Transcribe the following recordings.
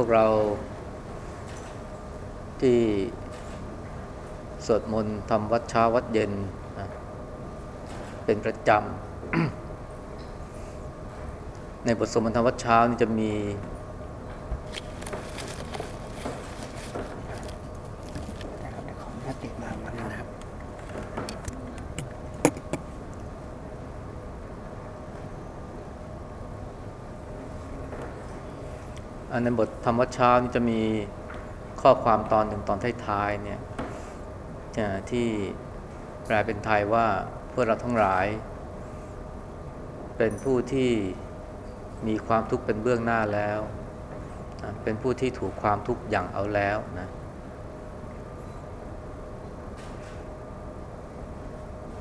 วกเราที่สวดมนต์ทำวัดเช้าวัดเย็นนะเป็นประจำในบทสวดมนต์ทำวัดเช้านี่จะมี นะครับเดี๋ยวขออนุญาตติดมาวันนะครับ อัน ในบทธรรมวัดเช้านี่จะมีข้อความตอนหนึ่งตอนท้ายๆเนี่ยที่แปลเป็นไทยว่าพวกเราทั้งหลาย เป็นผู้ที่มีความทุกข์เป็นเบื้องหน้าแล้ว เป็นผู้ที่ถูกความทุกข์อย่างเอาแล้วนะ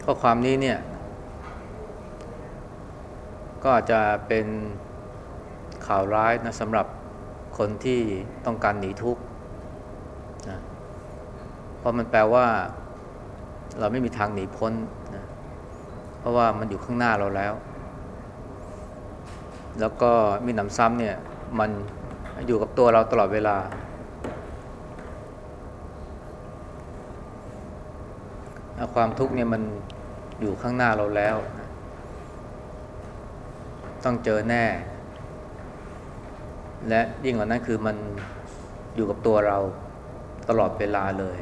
ข้อความนี้เนี่ย ก็อาจจะเป็นข่าวร้ายนะสำหรับ คนที่ต้องการหนีทุกข์นะเพราะมันแปลว่า เราไม่มีทางหนีพ้นนะเพราะว่ามันอยู่ข้างหน้าเราแล้ว แล้วก็มีหนำซ้ำเนี่ย มันอยู่กับตัวเราตลอดเวลา ความทุกข์เนี่ยมันอยู่ข้างหน้าเราแล้ว ต้องเจอแน่ และยิ่งกว่านั้นคือมันอยู่กับตัวเราตลอดเวลาเลย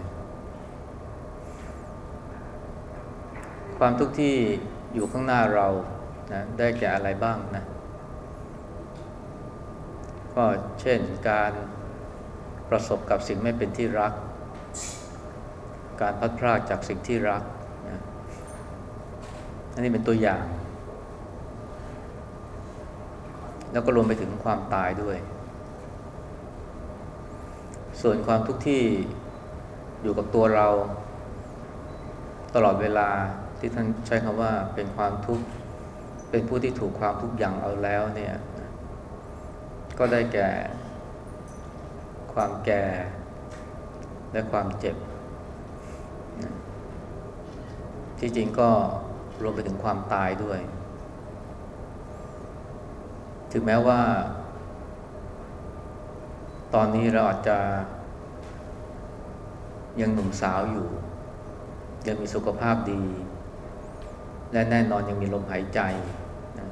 ความทุกข์ที่อยู่ข้างหน้าเรานะได้แก่อะไรบ้างนะ ก็เช่นการประสบกับสิ่งไม่เป็นที่รัก การพัดพรากจากสิ่งที่รักนะอันนี้เป็นตัวอย่าง แล้วก็รวมไปถึงความตายด้วย ส่วนความทุกข์ที่อยู่กับตัวเรา ตลอดเวลาที่ท่านใช้คำว่าเป็นความทุกข์เป็นผู้ที่ถูกความทุกข์อย่างเอาแล้วเนี่ยก็ได้แก่ ความแก่ และความเจ็บ ที่จริงก็รวมไปถึงความตายด้วย ถึงแม้ว่า ตอนนี้เราอาจจะ ยังหนุ่มสาวอยู่ ยังมีสุขภาพดี และแน่นอนยังมีลมหายใจนะ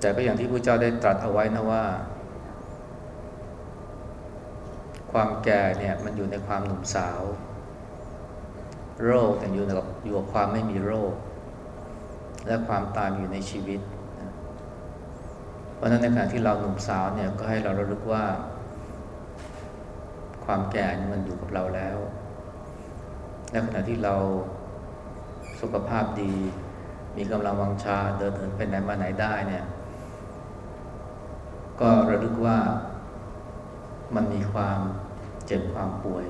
แต่ก็อย่างที่พระเจ้าได้ตรัสเอาไว้นะว่า ความแก่เนี่ยมันอยู่ในความหนุ่มสาว โรคแต่อยู่กับอยู่กับความไม่มีโรค และความตายอยู่ในชีวิตเราะฉะนั้นในขณะที่เราหนุ่มสาวเนี่ยก็ให้เราระลึกว่า ความแก่มันอยู่กับเราแล้วและขณะที่เราสุขภาพดี มีกำลังวังชาเดินเหินไปไหนมาไหนได้เนี่ย ก็ระลึกว่ามันมีความเจ็บความป่วย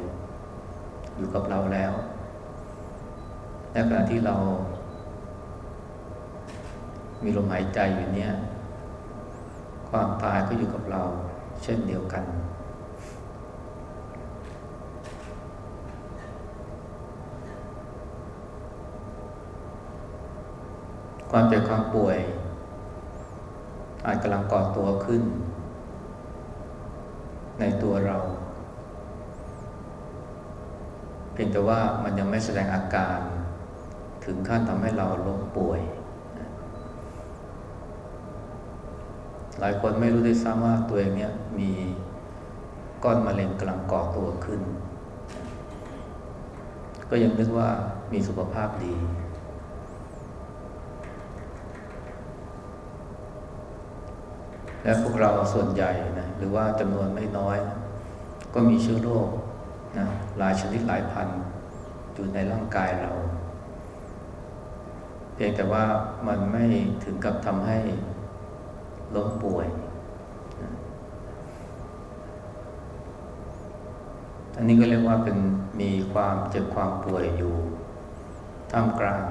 อยู่กับเราแล้วและขณะที่เรา มีลมหายใจอยู่เนี่ย ความตายก็อยู่กับเรา เช่นเดียวกัน ความเจ็บความป่วย อาจกำลังก่อตัวขึ้น ในตัวเรา เพียงแต่ว่ามันยังไม่แสดงอาการ ถึงขั้นทำให้เราล้มป่วย หลายคนไม่รู้ด้วยซ้ำว่าตัวเองเนี่ยมีก้อนมะเร็งกำลังก่อตัวขึ้น ก็ยังนึกว่ามีสุขภาพดี และพวกเราส่วนใหญ่นะหรือว่าจำนวนไม่น้อยนะก็มีเชื้อโรคนะหลายชนิดหลายพันอยู่ในร่างกายเรา เพียงแต่ว่ามันไม่ถึงกับทำให้ ล้มป่วย อันนี้ก็เรียกว่าเป็นมีความเจ็บความป่วยอยู่ ท่ามกลาง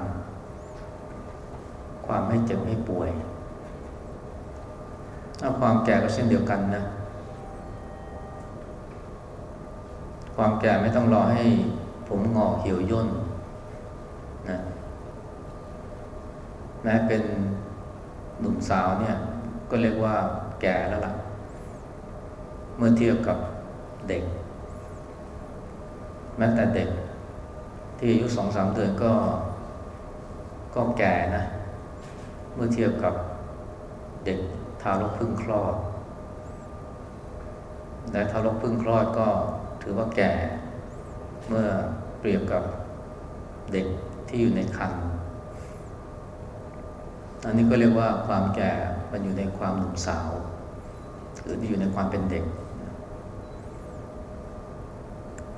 ความไม่เจ็บไม่ป่วยถ้าความแก่ก็เช่นเดียวกันนะ ความแก่ไม่ต้องรอให้ผมงอกเหี่ยวย่นนะแม้เป็นหนุ่มสาวเนี่ย ก็เรียกว่าแก่แล้วล่ะ เมื่อเทียบกับเด็ก แม้แต่เด็ก ที่อายุสองสามเดือนก็ ก็แก่นะ เมื่อเทียบกับเด็กทารกเพิ่งคลอดและทารกเพิ่งคลอดก็ถือว่าแก่ เมื่อเปรียบกับเด็กที่อยู่ในครรภ์อันนี้ก็เรียกว่าความแก่ มันอยู่ในความหนุ่มสาว หรืออยู่ในความเป็นเด็ก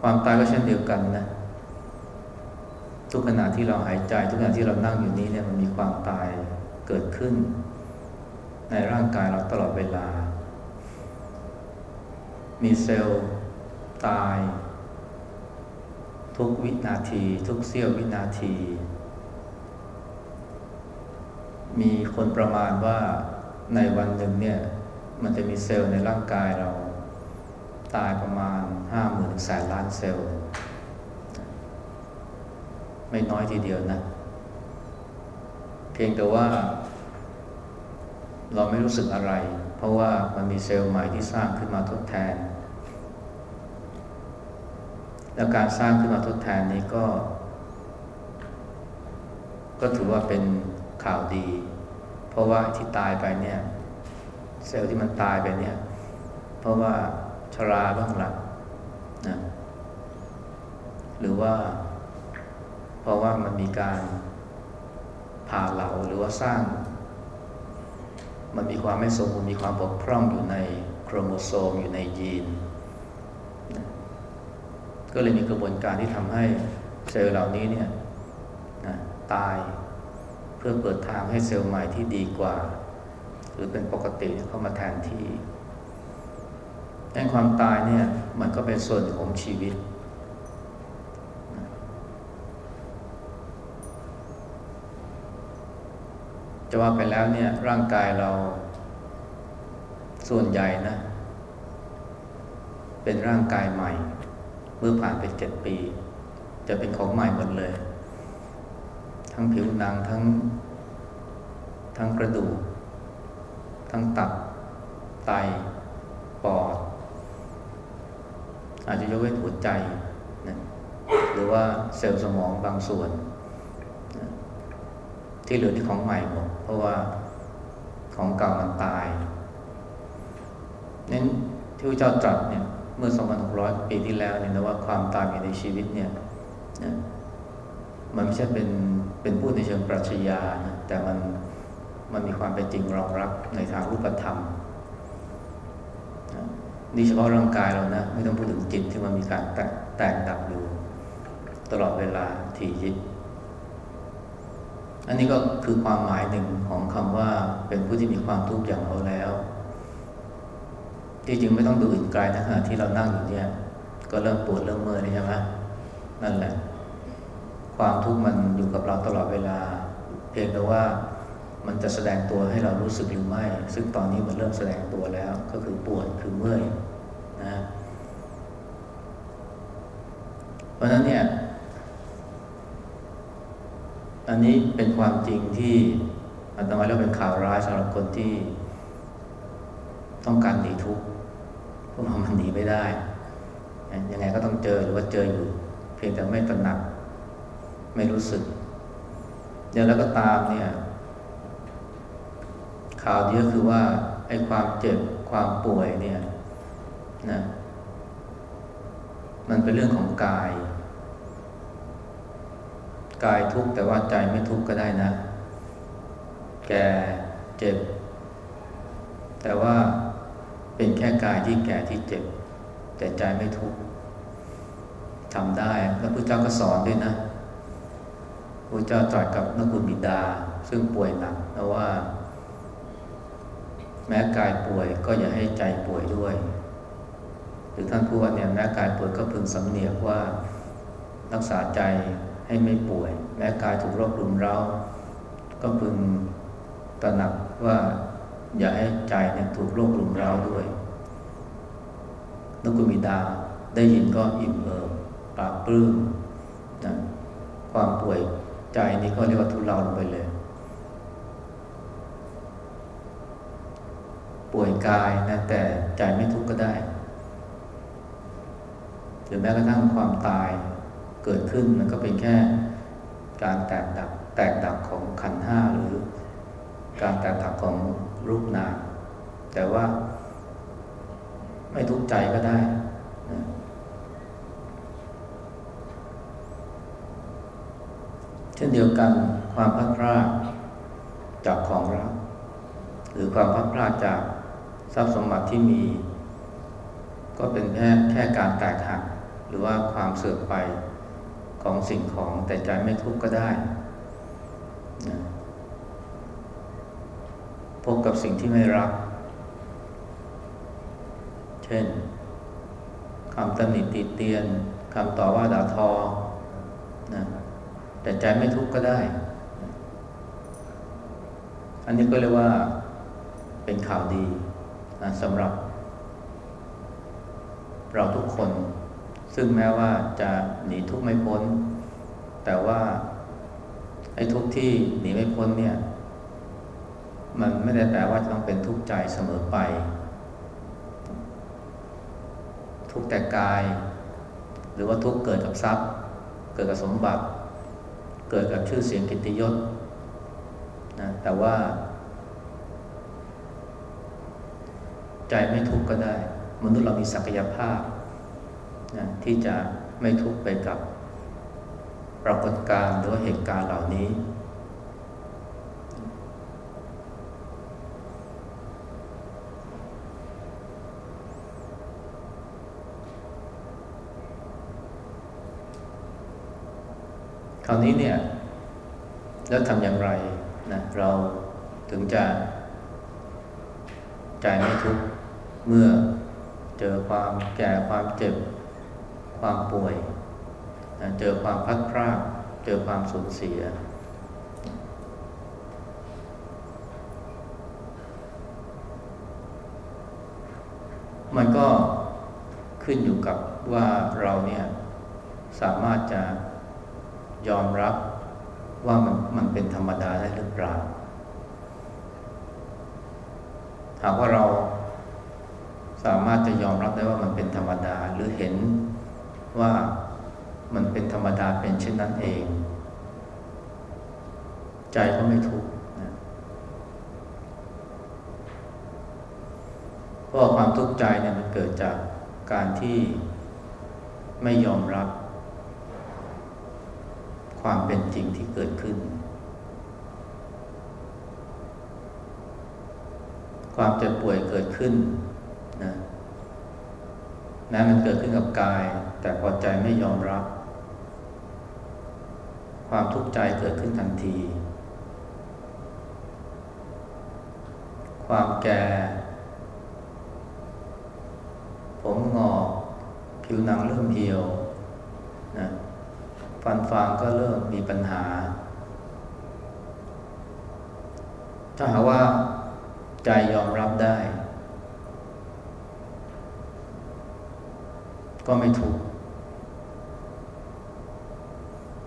ความตายก็เช่นเดียวกันนะทุกขณะที่เราหายใจ ทุกขณะที่เรานั่งอยู่นี้เนี่ยมันมีความตายเกิดขึ้น ในร่างกายเราตลอดเวลา มีเซลล์ตาย ทุกวินาที ทุกเสี้ยววินาทีมีคนประมาณว่า ในวันหนึ่งเนี่ยมันจะมีเซลล์ในร่างกายเราตายประมาณห้าหมื่นแสนล้านเซลล์ ไม่น้อยทีเดียวนะ เพียงแต่ว่า เราไม่รู้สึกอะไร เพราะว่ามันมีเซลล์ใหม่ที่สร้างขึ้นมาทดแทน และการสร้างขึ้นมาทดแทนนี้ก็ ก็ถือว่าเป็นข่าวดี เพราะว่าที่ตายไปเนี่ย เซลล์ที่มันตายไปเนี่ย เพราะว่าชราบ้างละนะหรือว่า เพราะว่ามันมีการผ่าเหลาหรือว่าสร้าง มันมีความไม่สมบูรณ์มีความบกพร่องอยู่ในโครโมโซมอยู่ในยีน ก็เลยมีกระบวนการที่ทำให้เซลล์เหล่านี้เนี่ยนะตาย พื่อเปิดทางให้เซลล์ใหม่ที่ดีกว่า หรือเป็นปกติเข้ามาแทนที่ดังความตายเนี่ยมันก็เป็นส่วนของชีวิต จะว่าไปแล้วเนี่ยร่างกายเราส่วนใหญ่นะ เป็นร่างกายใหม่ เมื่อผ่านไปเจ็ดปี จะเป็นของใหม่หมดเลย ทั้งผิวหนังทั้ง ทั้งกระดูก ทั้งตับ ไต ปอด อาจจะยกเว้นหัวใจนะหรือว่าเซลล์สมองบางส่วนนะที่เหลือที่ของใหม่หมดเพราะว่าของเก่ามันตายนั้นที่พระเจ้าตรัสเนี่ยเมื่อ 2,600 ปีที่แล้วเนี่ยนะว่าความตายอยู่ในชีวิตเนี่ยนะมันไม่ใช่เป็น เป็นพูดในเชิงปรัชญานะแต่มันมันมีความเป็นจริงรองรับในทางรูปธรรมนี่เฉพาะร่างกายเรานะ ไม่ต้องพูดถึงจิตที่มันมีการแตกแตกดับอยู่ตลอดเวลาทียิบอันนี้ก็คือความหมายหนึ่งของคำว่าเป็นผู้ที่มีความทุกข์อย่างเราแล้วที่จริงไม่ต้องดูอื่นไกลนะฮะที่เรานั่งอยู่เนี่ย ก็เริ่มปวดเริ่มเมื่อยนี่ใช่ไหมนั่นแหละ ความทุกข์มันอยู่กับเราตลอดเวลา เพียงแต่ว่ามันจะแสดงตัวให้เรารู้สึกหรือไม่ ซึ่งตอนนี้มันเริ่มแสดงตัวแล้ว ก็คือปวดคือเมื่อยนะ เพราะฉะนั้นเนี่ย อันนี้เป็นความจริงที่อาตมาเรียกเป็นข่าวร้ายสำหรับคนที่ต้องการหนีทุกข์เพราะมันหนีไม่ได้ ยังไงก็ต้องเจอหรือว่าเจออยู่ เพียงแต่ไม่ตระหนัก ไม่รู้สึกเดี๋ยวแล้วก็ตามเนี่ย ข่าวดีก็คือว่าไอ้ความเจ็บความป่วยเนี่ยนะมันเป็นเรื่องของกาย กายทุกข์แต่ว่าใจไม่ทุกข์ก็ได้นะ แก่เจ็บ แต่ว่าเป็นแค่กายที่แก่ที่เจ็บ แต่ใจไม่ทุกข์ทำได้ แล้วพระเจ้าก็สอนด้วยนะ ระเจ้าตรัสกับนักบุญบิดา ซึ่งป่วยหนักนะว่า แม้กายป่วยก็อย่าให้ใจป่วยด้วย หรือท่านพูดว่าเนี่ยแม้กายป่วยก็พึงสำเนียกว่ารักษาใจให้ไม่ป่วย แม้กายถูกโรครุมเร้า ก็พึงตระหนักว่าอย่าให้ใจเนี่ยถูกโรครุมเร้าด้วยนกุมิดาได้ยินก็อิ่มเอิบปราบปลื้มนะความป่วย ใจนี้ก็เรียกว่าทุเลาลงไปเลย ป่วยกายนะแต่ใจไม่ทุกข์ก็ได้หรือแม้กระทั่งความตายเกิดขึ้นมันก็เป็นแค่การแตกดับแตกดับของขันห้าหรือ การแตกดับของรูปนามแต่ว่าไม่ทุกข์ใจก็ได้นะ เช่นเดียวกันความพัดพลาดจากของรักหรือความพัดพลาดจากทรัพย์สมบัติที่มี ก็เป็นแค่แค่การแตกหักหรือว่าความเสื่อมไปของสิ่งของแต่ใจไม่ทุกข์ก็ได้นะพบกับสิ่งที่ไม่รัก เช่นคำตำหนิติเตียนคำต่อว่าด่าทอ แต่ใจไม่ทุกข์ก็ได้ อันนี้ก็เรียกว่าเป็นข่าวดีนะสำหรับ เราทุกคน ซึ่งแม้ว่าจะหนีทุกข์ไม่พ้น แต่ว่าไอ้ทุกข์ที่หนีไม่พ้นเนี่ย มันไม่ได้แปลว่าจะต้องเป็นทุกข์ใจเสมอไป ทุกข์แต่กาย หรือว่าทุกข์เกิดกับทรัพย์ เกิดกับสมบัติ เกิดกับชื่อเสียงกิตติยศนะแต่ว่า ใจไม่ทุกข์ก็ได้ มนุษย์เรามีศักยภาพนะที่จะไม่ทุกข์ไปกับปรากฏการณ์หรือเหตุการณ์เหล่านี้ คราวนี้เนี่ยแล้วทำอย่างไรนะเราถึงจะใจไม่ทุกข์เมื่อเจอความแก่ความเจ็บ ความป่วยนะเจอความพัดพรากเจอความสูญเสีย มันก็ขึ้นอยู่กับว่าเราเนี่ยสามารถจะ ยอมรับว่ามันมันเป็นธรรมดาได้หรือเปล่า หากว่าเราสามารถจะยอมรับได้ว่ามันเป็นธรรมดาหรือเห็นว่ามันเป็นธรรมดาเป็นเช่นนั้นเอง ใจก็ไม่ทุกข์นะเพราะความทุกข์ใจเนี่ยมันเกิดจากการที่ไม่ยอมรับ ความเป็นจริงที่เกิดขึ้น ความเจ็บป่วยเกิดขึ้นนะแม้มันเกิดขึ้นกับกาย แต่พอใจไม่ยอมรับ ความทุกข์ใจเกิดขึ้นทันที ความแก่ ผมงอกผิวหนังเริ่มเหี่ยวนะ ฟันฟางก็เริ่มมีปัญหา ถ้าหากว่าใจยอมรับได้ ก็ไม่ทุกข์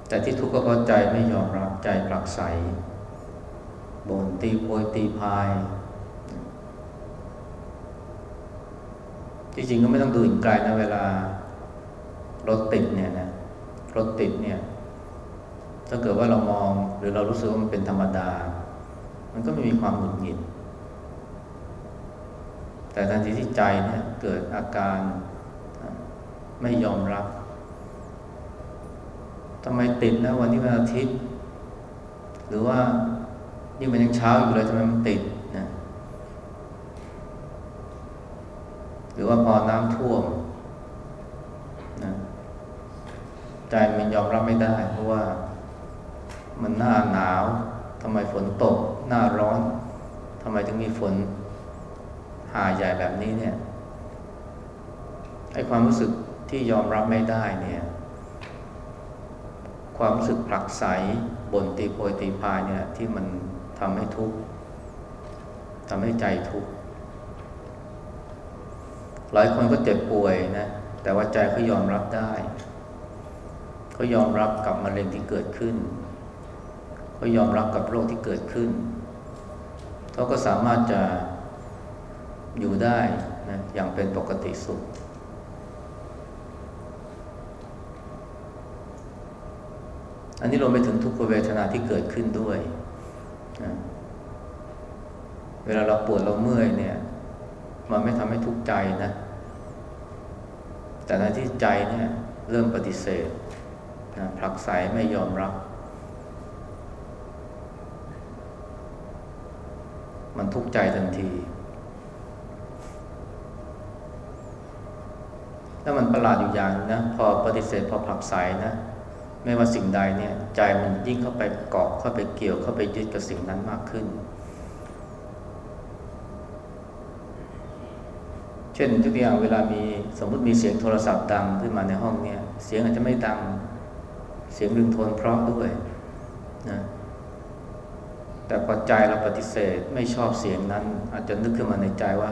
แต่ที่ทุกข์ก็เพราะใจไม่ยอมรับใจปลักใสบ่นตีโพยตีพายจริงๆก็ไม่ต้องดูอีกไกลนะเวลารถติดเนี่ยนะ รถติดเนี่ย ถ้าเกิดว่าเรามองหรือเรารู้สึกว่ามันเป็นธรรมดา มันก็ไม่มีความหงุดหงิด แต่ทันทีที่ใจเนี่ยเกิดอาการไม่ยอมรับทำไมติดนะวันนี้วันอาทิตย์ หรือว่านี่มันยังเช้าอยู่เลยทำไมมันติดนะหรือว่าพอน้ำท่วมนะ ใจมันยอมรับไม่ได้ เพราะว่ามันหน้าหนาวทำไมฝนตก หน้าร้อนทำไมถึงมีฝนหาใหญ่แบบนี้เนี่ยไอความรู้สึกที่ยอมรับไม่ได้เนี่ย ความรู้สึกผลักไสบนตีโพยตีพายเนี่ย ที่มันทำให้ทุกข์ทำให้ใจทุกข์หลายคนก็เจ็บป่วยนะ แต่ว่าใจเขายอมรับได้ เขายอมรับกับมะเร็งที่เกิดขึ้น เขายอมรับกับโรคที่เกิดขึ้น เขาก็สามารถจะอยู่ได้นะอย่างเป็นปกติสุข อันนี้รวมไปถึงทุกขเวทนาที่เกิดขึ้นด้วยนะเวลาเราปวดเราเมื่อยเนี่ย มันไม่ทำให้ทุกข์ใจนะ แต่ในที่ใจเนี่ยเริ่มปฏิเสธ นะผลักไสไม่ยอมรับ มันทุกข์ใจทันที แล้วมันประหลาดอยู่อย่างนะ พอปฏิเสธพอผลักไสนะ ไม่ว่าสิ่งใดเนี่ย ใจมันยิ่งเข้าไปเกาะเข้าไปเกี่ยวเข้าไปยึดกับสิ่งนั้นมากขึ้น เช่นทุกอย่างเวลามีสมมติมีเสียงโทรศัพท์ดังขึ้นมาในห้องเนี่ย เสียงอาจจะไม่ดัง เสียงรึงโทนเพราะด้วยนะแต่พอใจเราปฏิเสธไม่ชอบเสียงนั้น อาจจะนึกขึ้นมาในใจว่า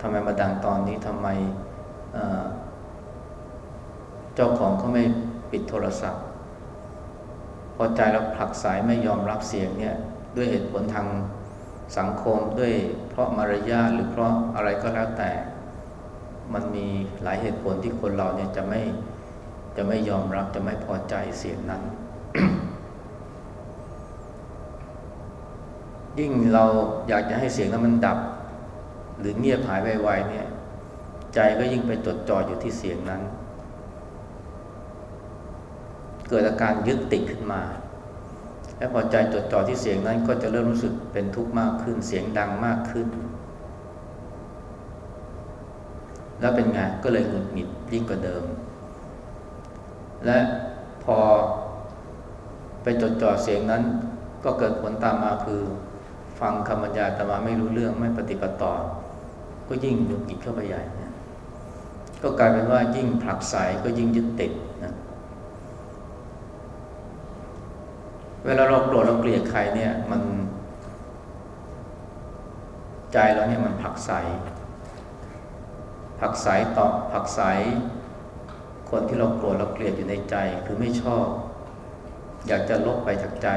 ทำไมมาดังตอนนี้ทำไมเจ้าของเขาไม่ปิดโทรศัพท์ พอใจเราผลักสายไม่ยอมรับเสียงเนี่ยด้วยเหตุผลทางสังคมด้วยเพราะมารยาทหรือเพราะอะไรก็แล้วแต่ มันมีหลายเหตุผลที่คนเราเนี่ยจะไม่ จะไม่ยอมรับจะไม่พอใจเสียงนั้น ยิ่งเราอยากจะให้เสียงนั้นมันดับ หรือเงียบหายไวๆเนี่ย ใจก็ยิ่งไปจดจ่ออยู่ที่เสียงนั้น เกิดอาการยึดติดขึ้นมา และพอใจจดจ่อที่เสียงนั้นก็จะเริ่มรู้สึกเป็นทุกข์มากขึ้นเสียงดังมากขึ้นแล้วเป็นไงก็เลยหงุดหงิดยิ่งกว่าเดิม และพอไปจดจ่อเสียงนั้น ก็เกิดผลตามมาคือ ฟังคำบรรยายแต่มาไม่รู้เรื่องไม่ปฏิบัติต่อ ก็ยิ่งหงุดหงิดเข้าไปใหญ่นะก็กลายเป็นว่ายิ่งผลักไสก็ยิ่งยึดติดนะเวลาเราโกรธเราเกลียดใครเนี่ย มัน ใจเราเนี่ยมันผลักไสผลักไสต่อผลักไส คนที่เราโกรธเราเกลียดอยู่ในใจ คือไม่ชอบ อยากจะลบไปจากใจ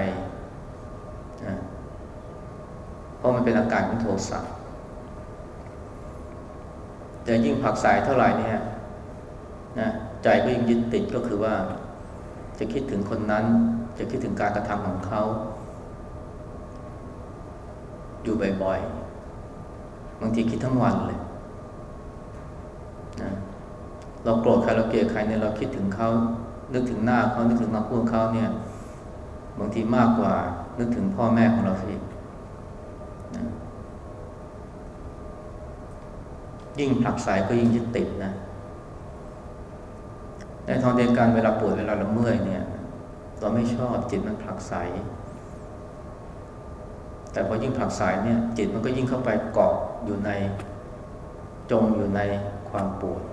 นะเพราะมันเป็นอาการของโทสะแต่ยิ่งผักไสเท่าไหร่เนี่ยนะใจก็ยิ่งยึดติดก็คือว่า จะคิดถึงคนนั้น จะคิดถึงการกระทำของเขา อยู่บ่อยๆบางทีคิดทั้งวันเลยนะ เราโกรธใครเราเกลียดใครเนี่ยเราคิดถึงเขานึกถึงหน้าเขานึกถึงคำพูดเขาเนี่ยบางทีมากกว่านึกถึงพ่อแม่ของเราสินะยิ่งผลักสายก็ยิ่งยึดติดนะในทางเดียวกันเวลาปวดเวลาเราเมื่อยเนี่ย เราไม่ชอบจิตมันผลักไสแต่พอยิ่งผลักไสเนี่ย จิตมันก็ยิ่งเข้าไปเกาะอยู่ในจมอยู่ในความปวด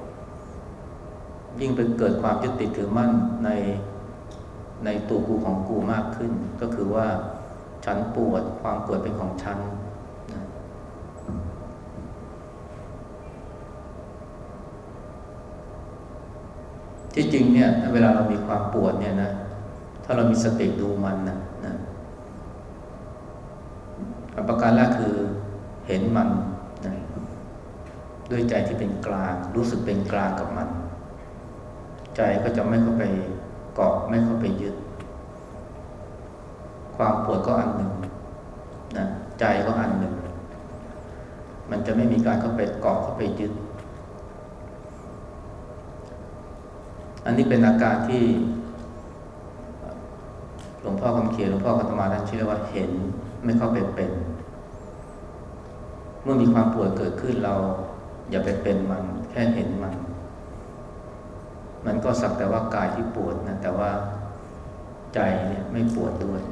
ยิ่งเป็นเกิดความยึดติดถือมั่นในในตัวกูของกูมากขึ้น ก็คือว่าฉันปวดความปวดเป็นของฉันนะที่จริงเนี่ยเวลาเรามีความปวดเนี่ยนะถ้าเรามีสติดูมันนะนะประการแรกคือเห็นมันนะด้วยใจที่เป็นกลาง รู้สึกเป็นกลางกับมัน ใจก็จะไม่เข้าไปเกาะไม่เข้าไปยึด ความปวดก็อันหนึ่งนะใจก็อันหนึ่ง มันจะไม่มีการเข้าไปเกาะเข้าไปยึด อันนี้เป็นอาการที่หลวงพ่อคำเขียนหลวงพ่อคัตมาท่านชื่อว่าเห็นไม่เข้าไปเป็น เมื่อมีความปวดเกิดขึ้นเราอย่าไปเป็นมัน แค่เห็นมัน มันก็สักแต่ว่ากายที่ปวดนะแต่ว่าใจเนี่ยไม่ปวดด้วย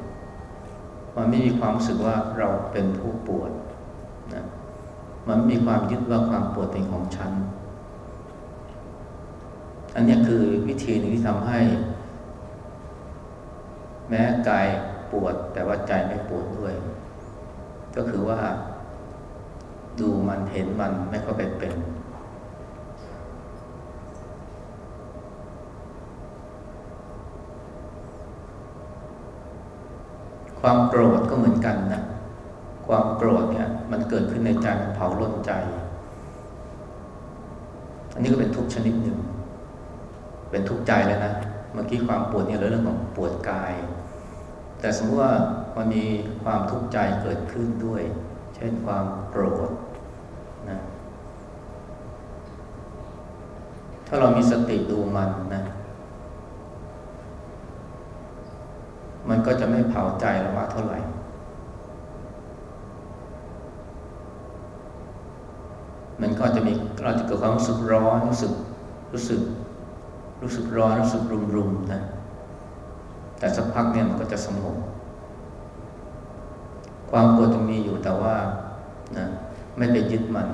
มันไม่มีความรู้สึกว่าเราเป็นผู้ปวดนะมันมีความยึดว่าความปวดเป็นของฉัน อันนี้คือวิธีหนึ่งที่ทำให้ แม้กายปวด แต่ว่าใจไม่ปวดด้วย ก็คือว่า ดูมันเห็นมันไม่เข้าไปเป็น ความโกรธก็เหมือนกันนะความโกรธเนี่ยมันเกิดขึ้นในใจมันเผาล้นใจ อันนี้ก็เป็นทุกข์ชนิดหนึ่ง เป็นทุกข์ใจแล้วนะเมื่อกี้ความปวดเนี่ยเรื่องของปวดกาย แต่สมมติว่ามันมีความทุกข์ใจเกิดขึ้นด้วย เช่นความโกรธนะถ้าเรามีสติดูมันนะ มันก็จะไม่เผาใจเรามากเท่าไหร่ มันก็จะมีเราจะเกิดความรู้สึกร้อนรู้สึกรู้สึก รู้สึกร้อนรู้สึกรุมรุมนะแต่สักพักเนี่ยมันก็จะสงบความโกรธจะมีอยู่แต่ว่านะไม่ไปยึดมัน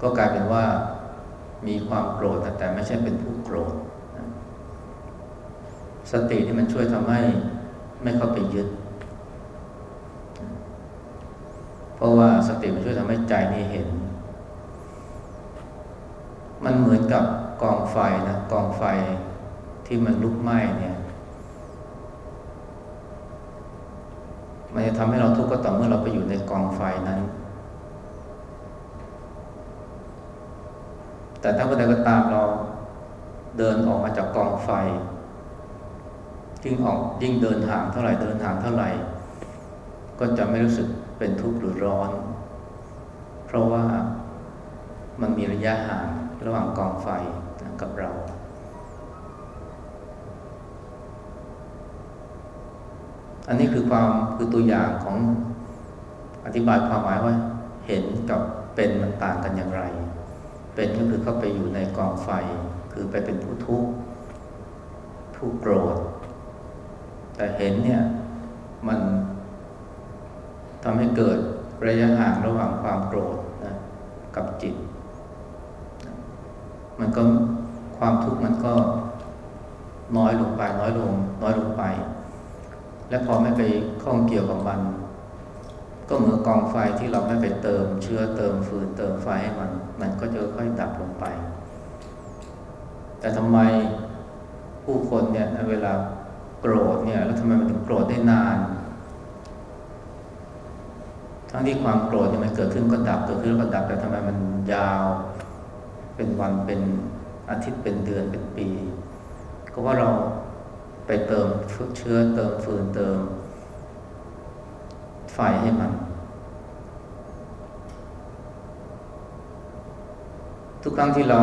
ก็กลายเป็นว่ามีความโกรธแต่ไม่ใช่เป็นผู้โกรธ สติที่มันช่วยทำให้ไม่เข้าไปยึด เพราะว่าสติมันช่วยทำให้ใจนี่เห็น มันเหมือนกับกองไฟนะกองไฟที่มันลุกไหม้เนี่ยมันจะทำให้เราทุกข์ก็ต่อเมื่อเราไปอยู่ในกองไฟนั้น แต่ถ้าเมื่อใดก็ตามเราเดินออกมาจากกองไฟ ยิ่งออกยิ่งเดินห่างเท่าไหร่เดินห่างเท่าไหร่ ก็จะไม่รู้สึกเป็นทุกข์หรือร้อน เพราะว่ามันมีระยะห่างระหว่างกองไฟกับเรา อันนี้คือความคือตัวอย่างของอธิบายความหมายว่า เห็นกับเป็นมันต่างกันอย่างไร เป็นก็คือเข้าไปอยู่ในกองไฟ คือไปเป็นผู้ทุกข์ผู้โกรธ แต่เห็นเนี่ยมันทำให้เกิดระยะห่างระหว่างความโกรธนะกับจิต มันก็ความทุกข์มันก็น้อยลงไป น้อยลง น้อยลงไป และพอไม่ไปข้องเกี่ยวกับมัน ก็เหมือนกองไฟที่เราไม่ไปเติม เชื้อเติมฟืนเติมไฟให้มัน มันก็จะค่อยดับลงไป แต่ทำไมผู้คนเนี่ยเวลา โกรธเนี่ยแล้วทำไมมันถึงโกรธได้นาน ทั้งที่ความโกรธเนี่ยมันเกิดขึ้นก็ดับเกิดขึ้นแล้วก็ดับแต่ทำไมมันยาว เป็นวันเป็นอาทิตย์เป็นเดือนเป็นปี ก็ว่าเราไปเติมเชื้อเติมฟืนเติม ไฟให้มัน ทุกครั้งที่เรา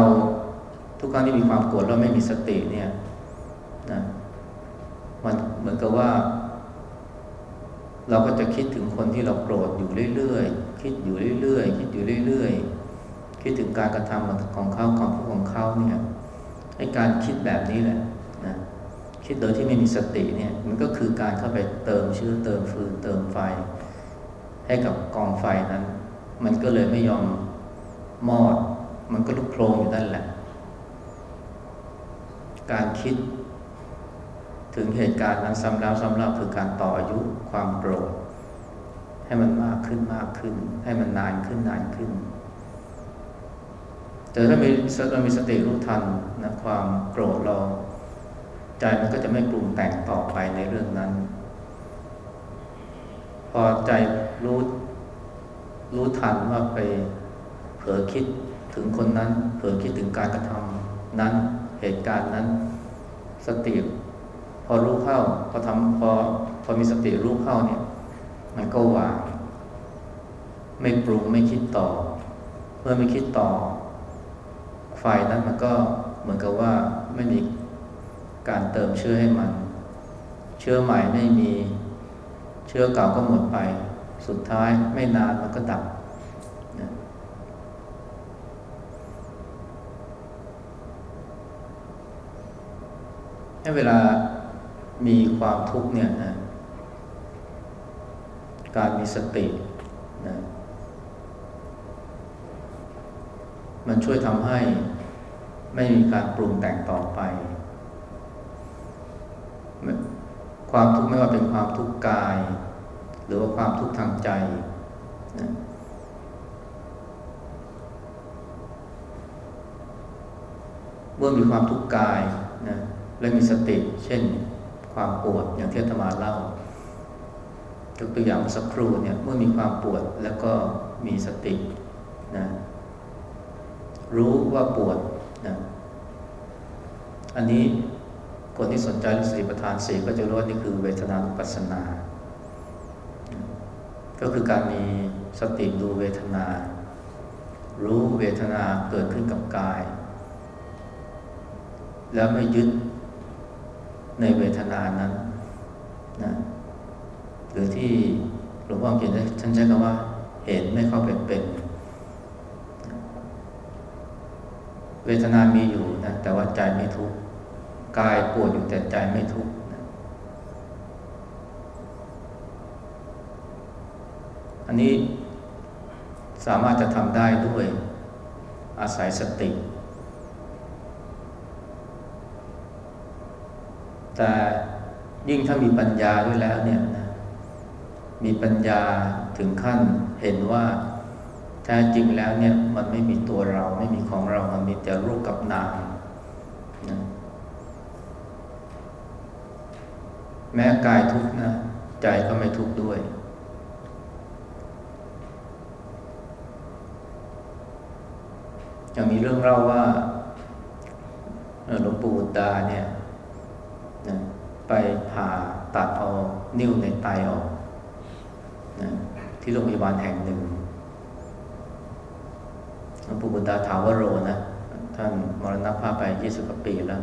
ทุกครั้งที่มีความโกรธแล้วไม่มีสติเนี่ยนะ เหมือนกับว่า เราก็จะคิดถึงคนที่เราโกรธอยู่เรื่อยๆ คิดอยู่เรื่อยๆ คิดอยู่เรื่อยๆ คิดถึงการกระทำของเขาของผู้ของเขาเนี่ยไอ้การคิดแบบนี้แหละนะคิดโดยที่ไม่มีสติเนี่ยมันก็คือการเข้าไปเติมเชื้อเติมฟืนเติมไฟ ให้กับกองไฟนั้น มันก็เลยไม่ยอมมอด มันก็ลุกโพลงอยู่นั่นแหละ การคิด ถึงเหตุการณ์นั้นซ้ำแล้วซ้ำเล่าคือการต่ออายุความโกรธให้มันมากขึ้นมากขึ้น ให้มันนานขึ้นนานขึ้น แต่ถ้ามีเรามีสติรู้ทันนะความโกรธเราใจมันก็จะไม่ปรุงแต่งต่อไปในเรื่องนั้น พอใจรู้รู้ทันว่าไปเผลอคิดถึงคนนั้น เผลอคิดถึงการกระทำนั้นเหตุการณ์นั้น สติ อรู้เข้าพอทำพอพอมีสติรู้เข้าเนี่ย มันก็วาง ไม่ปรุงไม่คิดต่อ เมื่อไม่คิดต่อ ไฟนั้นมันก็เหมือนกับว่าไม่มีการเติมเชื้อให้มัน เชื้อใหม่ไม่มีเชื้อเก่าก็หมดไป สุดท้ายไม่นานมันก็ดับให้เวลา มีความทุกข์เนี่ยนะการมีสตินะมันช่วยทำให้ไม่มีการปรุงแต่งต่อไป ความทุกข์ไม่ว่าเป็นความทุกข์กาย หรือว่าความทุกข์ทางใจนะเมื่อมีความทุกข์กายนะและมีสติ เช่น ความปวดอย่างที่อาตมาเล่ายกตัวอย่างสักครู่เนี่ยเมื่อมีความปวดแล้วก็มีสตินะรู้ว่าปวดนะอันนี้คนที่สนใจเรื่องสติปัฏฐานสี่ก็จะรู้ว่านี่คือเวทนานุปัสสนา ก็คือการมีสติดูเวทนา รู้เวทนาเกิดขึ้นกับกาย แล้วไม่ยึด ในเวทนานั้นนะหรือที่หลวงพ่อเขียนท่านใช้คำว่า เห็นไม่เข้าไปเป็น เวทนามีอยู่นะแต่ว่าใจไม่ทุกข์กายปวดอยู่แต่ใจไม่ทุกข์นะอันนี้สามารถจะทำได้ด้วยอาศัยสติ แต่ยิ่งถ้ามีปัญญาด้วยแล้วเนี่ยนะมีปัญญาถึงขั้นเห็นว่าแท้จริงแล้วเนี่ยมันไม่มีตัวเราไม่มีของเรา มันมีแต่รูปกับนามนะแม้กายทุกข์นะใจก็ไม่ทุกข์ด้วย ยังมีเรื่องเล่าว่าหลวงปู่บุตรดาเนี่ย นะไปผ่าตัดเอานิ้วในไตออกนะที่โรงพยาบาลแห่งหนึ่งหลวงปู่บุตรดาถาวโรนะ ท่านมรณภาพไปยี่สิบกว่าปีแล้ว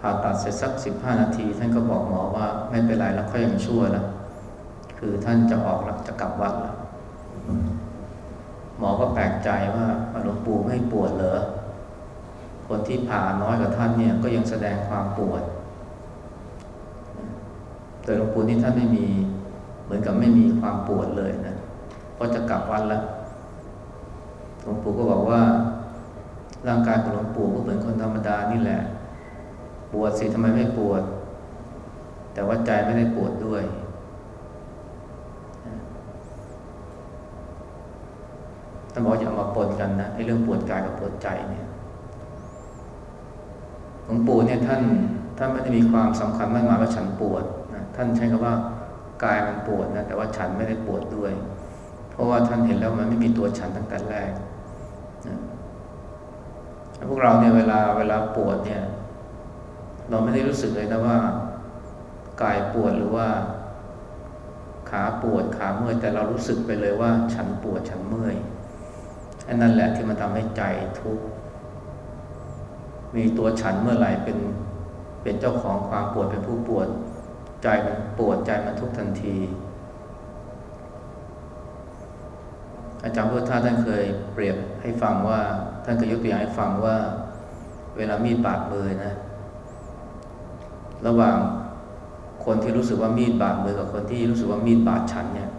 ผ่าตัดเสร็จสักสิบห้านาที ท่านก็บอกหมอว่าไม่เป็นไรแล้วเขายังชั่วแล้วคือท่านจะออกแล้วจะกลับวัดแล้วหมอก็แปลกใจว่าหลวงปู่ไม่ปวดเหรอ คนที่ผ่าน้อยกว่าท่านเนี่ยก็ยังแสดงความปวดแต่หลวงปู่นี่ท่านไม่มีเหมือนกับไม่มีความปวดเลยนะเพราะจะกลับวัดแล้วหลวงปู่ก็บอกว่า ร่างกายของหลวงปู่ก็เหมือนคนธรรมดานี่แหละ ปวดสิทำไมไม่ปวด แต่ว่าใจไม่ได้ปวดด้วยท่านบอกอย่าเอามาปนกันนะไอ้เรื่องปวดกายกับปวดใจเนี่ย หลวงปู่เนี่ยท่านท่านไม่ได้มีความสำคัญมากมายว่าฉันปวดนะท่านใช้คำว่ากายมันปวดนะแต่ว่าฉันไม่ได้ปวดด้วย เพราะว่าท่านเห็นแล้วมันไม่มีตัวฉันตั้งแต่แรกนะพวกเราเนี่ยเวลาเวลาปวดเนี่ย เราไม่ได้รู้สึกเลยนะว่ากายปวดหรือว่า ขาปวดขาเมื่อยแต่เรารู้สึกไปเลยว่า ฉันปวดฉันเมื่อยอันนั่นแหละที่มันทำให้ใจทุกข์ มีตัวฉันเมื่อไหร่เป็นเป็นเจ้าของความปวดเป็นผู้ปวด ใจมันปวดใจมันทุกทันที อาจารย์พุทธทาสท่านเคยเปรียบให้ฟังว่า ท่านเคยยกตัวอย่างให้ฟังว่า เวลามีดบาดมือนะ ระหว่างคนที่รู้สึกว่ามีดบาดมือกับคนที่รู้สึกว่ามีดบาดฉันเนี่ย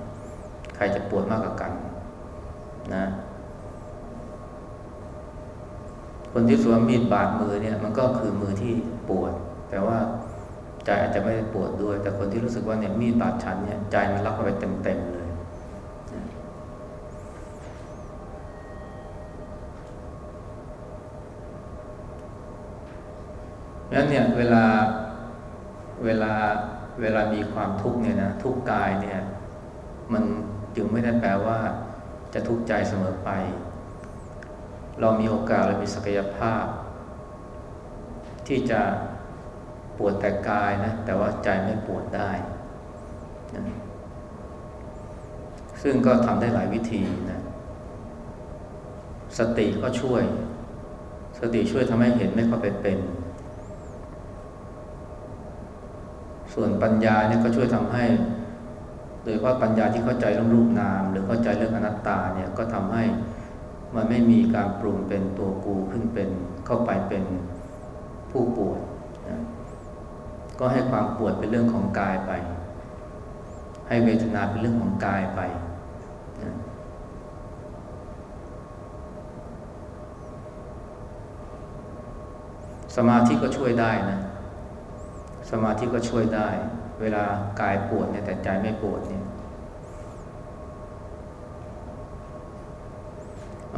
ใครจะปวดมากกว่ากัน นะ คนที่สว่ามีดบาดมือเนี่ยมันก็คือมือที่ปวด แต่ว่าใจอาจจะไม่ได้ปวดด้วย แต่คนที่รู้สึกว่าเนี่ยมีดบาดฉันเนี่ยใจมันรับเข้าไปเต็มๆเลย นั้นเนี่ยเวลาเวลาเวลามีความทุกข์เนี่ยนะทุกข์กายเนี่ย มันจึงไม่ได้แปลว่าจะทุกข์ใจเสมอไป เรามีโอกาสเรามีศักยภาพ ที่จะปวดแต่กายนะ แต่ว่าใจไม่ปวดได้นะซึ่งก็ทำได้หลายวิธีนะ สติก็ช่วย สติช่วยทำให้เห็นไม่เข้าไปเป็น ส่วนปัญญาเนี่ยก็ช่วยทำให้โดยเฉพาะปัญญาที่เข้าใจเรื่องรูปนาม หรือเข้าใจเรื่องอนัตตาเนี่ยก็ทำให้ มันไม่มีการปรุงเป็นตัวกูขึ้นเป็นเข้าไปเป็นผู้ปวดนะก็ให้ความปวดเป็นเรื่องของกายไป ให้เวทนาเป็นเรื่องของกายไปนะสมาธิก็ช่วยได้นะ สมาธิก็ช่วยได้ เวลากายปวดเนี่ยแต่ใจไม่ปวดเนี่ย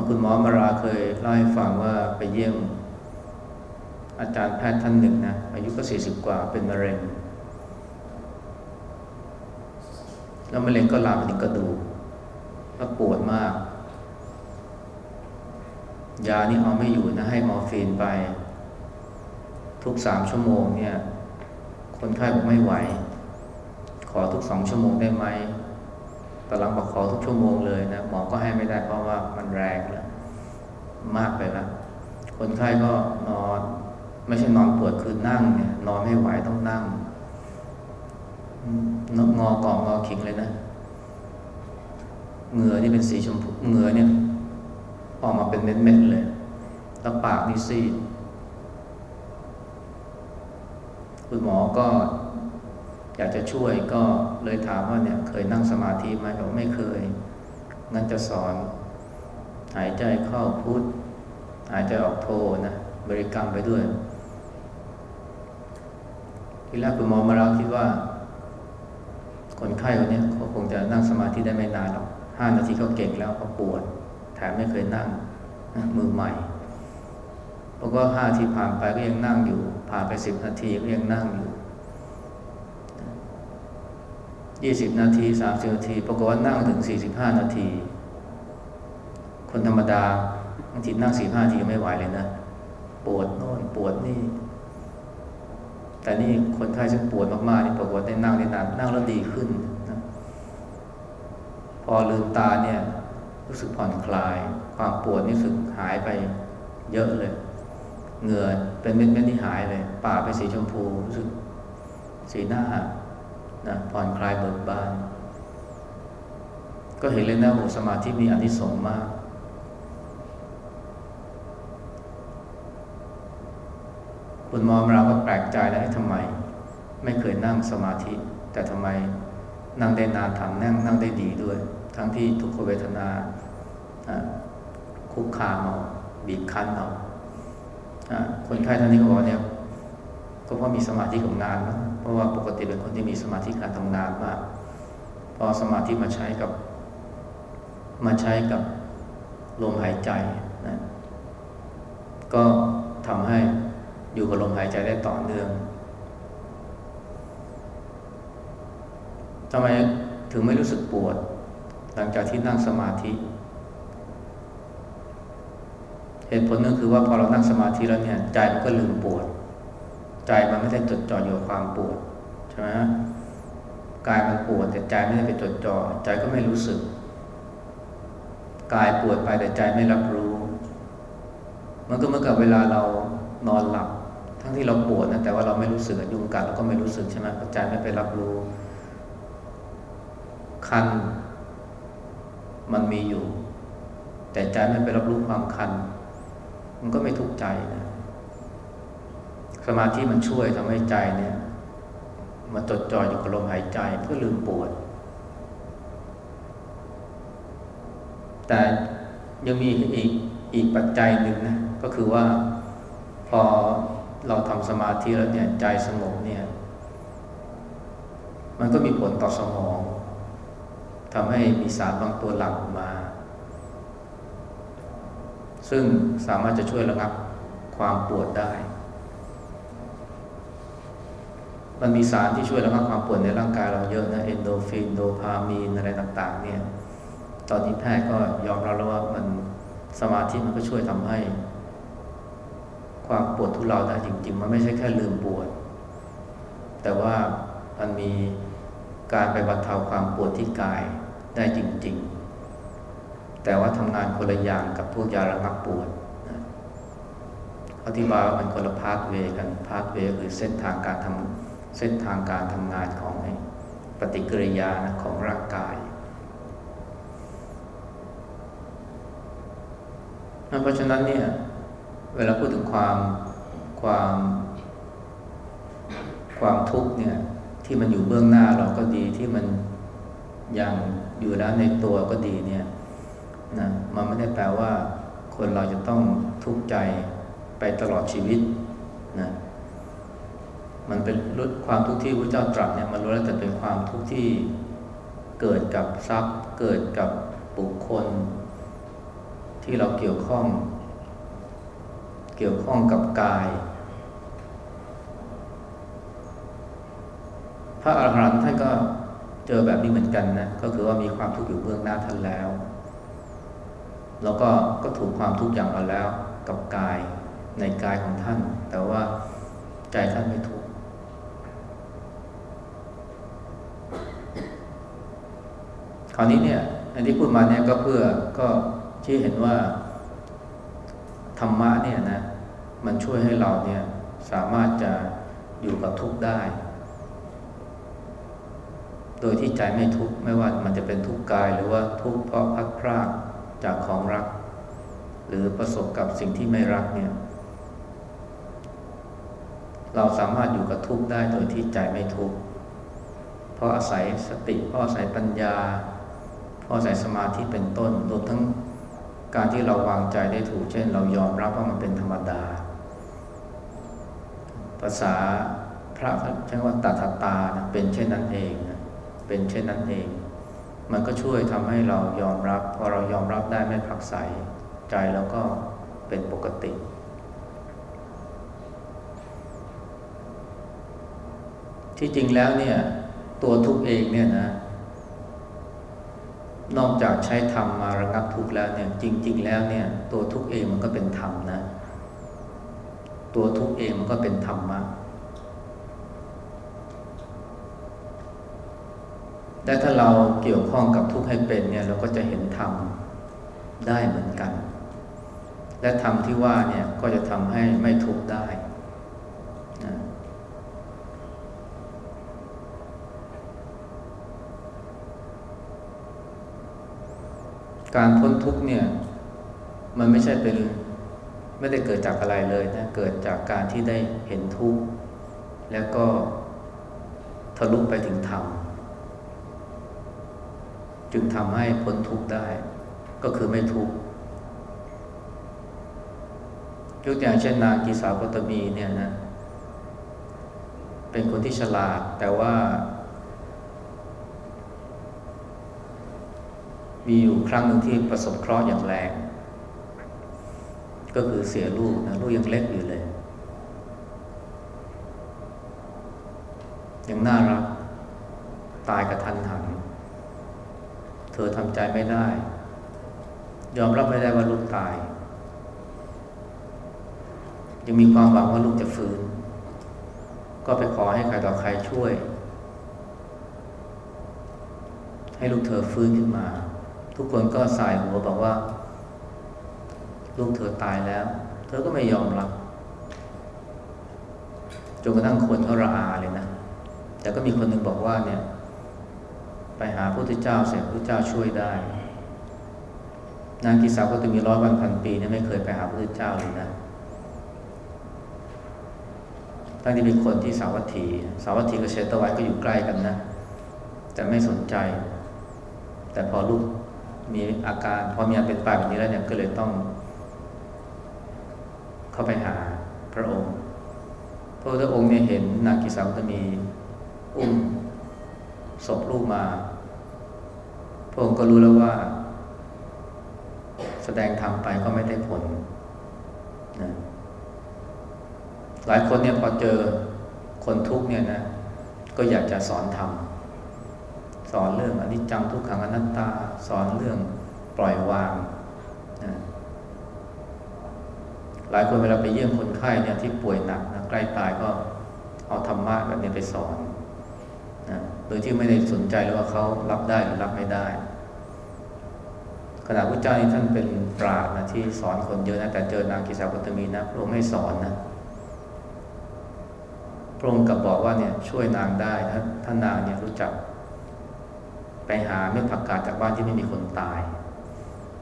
คุณหมอมาราเคยเล่าให้ฟังว่าไปเยี่ยมอาจารย์แพทย์ท่านหนึ่งนะอายุก็สี่สิบกว่าเป็นมะเร็ง แล้วมะเร็งก็ลามไปถึงกระดูกแล้วปวดมาก ยานี่เอาไม่อยู่นะให้มอร์ฟีนไป ทุกสามชั่วโมงเนี่ย คนไข้บอกไม่ไหว ขอทุกสองชั่วโมงได้ไหม ตอนหลังบอกขอทุกชั่วโมงเลยนะหมอก็ให้ไม่ได้เพราะว่ามันแรงแล้วมากไปแล้วคนไข้ก็นอน ไม่ใช่นอนปวดคือนั่งเนี่ยนอนไม่ไหวต้องนั่งนงอกองงอขิงเลยนะเหงื่อนี่เป็นสีชมพูเหงื่อเนี่ย ออกมาเป็นเม็ดๆเลยแล้วปากนี่ซีดคุณหมอก็ อยากจะช่วยก็เลยถามว่าเนี่ยเคยนั่งสมาธิไหมบอกไม่เคย งั้นจะสอน หายใจเข้าพุทหายใจออกโทนะ บริกรรมไปด้วย ทีแรกคุณหมอมาเราคิดว่า คนไข้คนนี้เขาคงจะนั่งสมาธิได้ไม่นานหรอกห้านาทีเขาเก่งแล้วเขาปวดแถมไม่เคยนั่งมือใหม่เพราะว่าห้านาทีผ่านไปก็ยังนั่งอยู่ ผ่านไปสิบนาทีก็ยังนั่งอยู่ ยี่สิบนาทีสามสิบนาที ปรากฏว่านั่งถึงสี่สิบห้านาที คนธรรมดาบางทีนั่งสี่ห้านาทีก็ไม่ไหวเลยนะ ปวดโน่นปวดนี่ แต่นี่คนไข้ซึ่งปวดมากๆนี่ปรากฏได้นั่งได้นานนั่งแล้วดีขึ้นนะพอลืมตาเนี่ยรู้สึกผ่อนคลาย ความปวดนี่รู้สึกหายไปเยอะเลยเหงื่อเป็นเม็ดๆที่หายเลยปากเป็นสีชมพูรู้สึกสีหน้า นะผ่อนคลายเบิกบาน ก็เห็นเลยนะโหสมาธิมีอานิสงส์มาก คุณมอมเราก็แปลกใจแล้วทำไม ไม่เคยนั่งสมาธิ แต่ทำไมนั่งได้นานทำนั่งนั่งได้ดีด้วย ทั้งที่ทุกขเวทนาคุกคามเอาบีบคั้นเอาคนไข้ท่านนี้ก็บอกเนี่ยก็เพราะมีสมาธิกับงานนะ เพราะว่าปกติเป็นคนที่มีสมาธิการทำงานมากพอสมาธิมาใช้กับ มาใช้กับลมหายใจนะก็ทำให้อยู่กับลมหายใจได้ต่อเนื่องทำไมถึงไม่รู้สึกปวด หลังจากที่นั่งสมาธิ เหตุผลนึงคือว่าพอเรานั่งสมาธิแล้วเนี่ยใจมันก็ลืมปวด ใจมันไม่ได้จดจ่ออยู่กับความปวดใช่ไหมกายมันปวดแต่ใจไม่ได้ไปจดจ่อใจก็ไม่รู้สึกกายปวดไปแต่ใจไม่รับรู้ มันก็เหมือนกับเวลาเรานอนหลับ ทั้งที่เราปวดนะแต่ว่าเราไม่รู้สึกยุงกัดเราก็ไม่รู้สึกใช่ไหมใจไม่ไปรับรู้ คัน มันมีอยู่ แต่ใจไม่ไปรับรู้ความคัน มันก็ไม่ทุกข์ใจนะ สมาธิมันช่วยทำให้ใจเนี่ยมาจดจ่ออยู่กับลมหายใจเพื่อลืมปวด แต่ยังมีอีกอีกปัจจัยหนึ่งนะก็คือว่าพอเราทำสมาธิแล้วเนี่ยใจสงบเนี่ย มันก็มีผลต่อสมองทำให้มีสารบางตัวหลั่งออกมา ซึ่งสามารถจะช่วยระงับความปวดได้ มันมีสารที่ช่วยระงับความปวดในร่างกายเราเยอะนะเอนโดฟินโดพามีนอะไรต่างๆ เนี่ย ตอนนี้แพทย์ก็ยอมรับแล้วว่ามันสมาธิมันก็ช่วยทำให้ ความปวดทุเลาได้จริง ๆ มันไม่ใช่แค่ลืมปวด แต่ว่ามันมีการไปบรรเทาความปวดที่กายได้จริง ๆ แต่ว่าทำงานคนละอย่างกับพวกยาระงับปวดอธิบายว่ามันคนละพาสเวกันพาสเวคือเส้นทางการทำ เส้นทางการทำงานของปฏิกิริยานะของร่างกาย เพราะฉะนั้นเนี่ย เวลาพูดถึงความความความทุกข์เนี่ย ที่มันอยู่เบื้องหน้าเราก็ดีที่มันยังอยู่แล้วในตัวก็ดีเนี่ยนะมันไม่ได้แปลว่าคนเราจะต้องทุกข์ใจไปตลอดชีวิตนะ มันเป็นลดความทุกข์ที่พระเจ้าตรัสเนี่ยมันรู้แล้วแต่เป็นความทุกข์ที่เกิดกับทรัพย์ เกิดกับบุคคล ที่เราเกี่ยวข้อง เกี่ยวข้องกับกาย พระอรหันต์ท่านก็เจอแบบนี้เหมือนกันนะก็คือว่ามีความทุกข์อยู่เบื้องหน้าท่านแล้ว แล้วก็ก็ถูกความทุกข์อย่างเราแล้วกับกายในกายของท่าน แต่ว่าใจท่านไม่ทุกข์ คราวนี้เนี่ยอันที่พูดมาเนี่ยก็เพื่อก็ที่เห็นว่าธรรมะเนี่ยนะมันช่วยให้เราเนี่ยสามารถจะอยู่กับทุกข์ได้ โดยที่ใจไม่ทุกข์ไม่ว่ามันจะเป็นทุกข์กายหรือว่าทุกข์เพราะพัดพรากจากของรัก หรือประสบกับสิ่งที่ไม่รักเนี่ย เราสามารถอยู่กับทุกข์ได้โดยที่ใจไม่ทุกข์เพราะอาศัยสติเพราะอาศัยปัญญา เพราะอาศัยสมาธิเป็นต้นรวมทั้งการที่เราวางใจได้ถูก เช่น เรายอมรับว่ามันเป็นธรรมดา ภาษาพระใช้ว่าตัทตานะเป็นเช่นนั้นเองนะเป็นเช่นนั้นเอง มันก็ช่วยทำให้เรายอมรับ พอเรายอมรับได้ไม่ผักใสใจแล้วก็เป็นปกติ ที่จริงแล้วเนี่ยตัวทุกข์เองเนี่ยนะ นอกจากใช้ธรรมมาระงับทุกข์แล้วเนี่ยจริง ๆ แล้วเนี่ยตัวทุกข์เองมันก็เป็นธรรมนะ ตัวทุกข์เองมันก็เป็นธรรมะและถ้าเราเกี่ยวข้องกับทุกข์ให้เป็นเนี่ยเราก็จะเห็นธรรมได้เหมือนกัน และธรรมที่ว่าเนี่ยก็จะทำให้ไม่ทุกข์ได้ การพ้นทุกข์เนี่ย มันไม่ใช่เป็นไม่ได้เกิดจากอะไรเลยนะ เกิดจากการที่ได้เห็นทุกข์ แล้วก็ทะลุไปถึงธรรม จึงทำให้พ้นทุกข์ได้ ก็คือไม่ทุกข์ยกอย่างเช่นนางกีสาวกตมีเนี่ยนะ เป็นคนที่ฉลาดแต่ว่า มีอยู่ครั้งหนึ่งที่ประสบเคราะห์อย่างแรง ก็คือเสียลูกนะลูกยังเล็กอยู่เลย ยังน่ารัก ตายกระทันหัน เธอทำใจไม่ได้ ยอมรับไม่ได้ว่าลูกตาย ยังมีความหวังว่าลูกจะฟื้น ก็ไปขอให้ใครต่อใครช่วย ให้ลูกเธอฟื้นขึ้นมา ทุกคนก็สายหัวบอกว่า ลูกเธอตายแล้ว เธอก็ไม่ยอมรับจนกระทั่งคนเขาระอาเลยนะ แต่ก็มีคนหนึ่งบอกว่าเนี่ย ไปหาพระพุทธเจ้าเสร็จพระพุทธเจ้าช่วยได้ นางกิสาวก็จะมีร้อยวันพันปีเนี่ยไม่เคยไปหาพระพุทธเจ้าเลยนะทั้งที่เป็นคนที่สาวัตถี สาวัตถีกับเชตวันก็อยู่ใกล้กันนะ แต่ไม่สนใจ แต่พอลูก มีอาการพอมีอาการเป็นป่าแบบนี้แล้วเนี่ยก็เลยต้อง เข้าไปหาพระองค์ พระพุทธองค์เนี่ยเห็นนางกิสาวก็มีอุ้มศพลูกมา พระองค์ก็รู้แล้วว่า แสดงธรรมไปก็ไม่ได้ผลนะหลายคนเนี่ยพอเจอคนทุกข์เนี่ยนะ ก็อยากจะสอนธรรม สอนเรื่องอนิจจังทุกขังอนัตตา สอนเรื่องปล่อยวางนะหลายคนเวลาไปเยี่ยมคนไข้เนี่ยที่ป่วยหนักนะใกล้ตายก็เอาธรรมะแบบนี้ไปสอนนะโดยที่ไม่ได้สนใจเลยว่าเขารับได้หรือรับไม่ได้ขณะพระเจ้านี่ท่านเป็นปราชญ์นะที่สอนคนเยอะนะแต่เจอนางกิสาวกตมีนะพระองค์ไม่สอนนะพระองค์กลับบอกว่าเนี่ยช่วยนางได้ถ้าถ้านางเนี่ยรู้จัก ไปหาเม็ดผักกาดจากบ้านที่ไม่มีคนตาย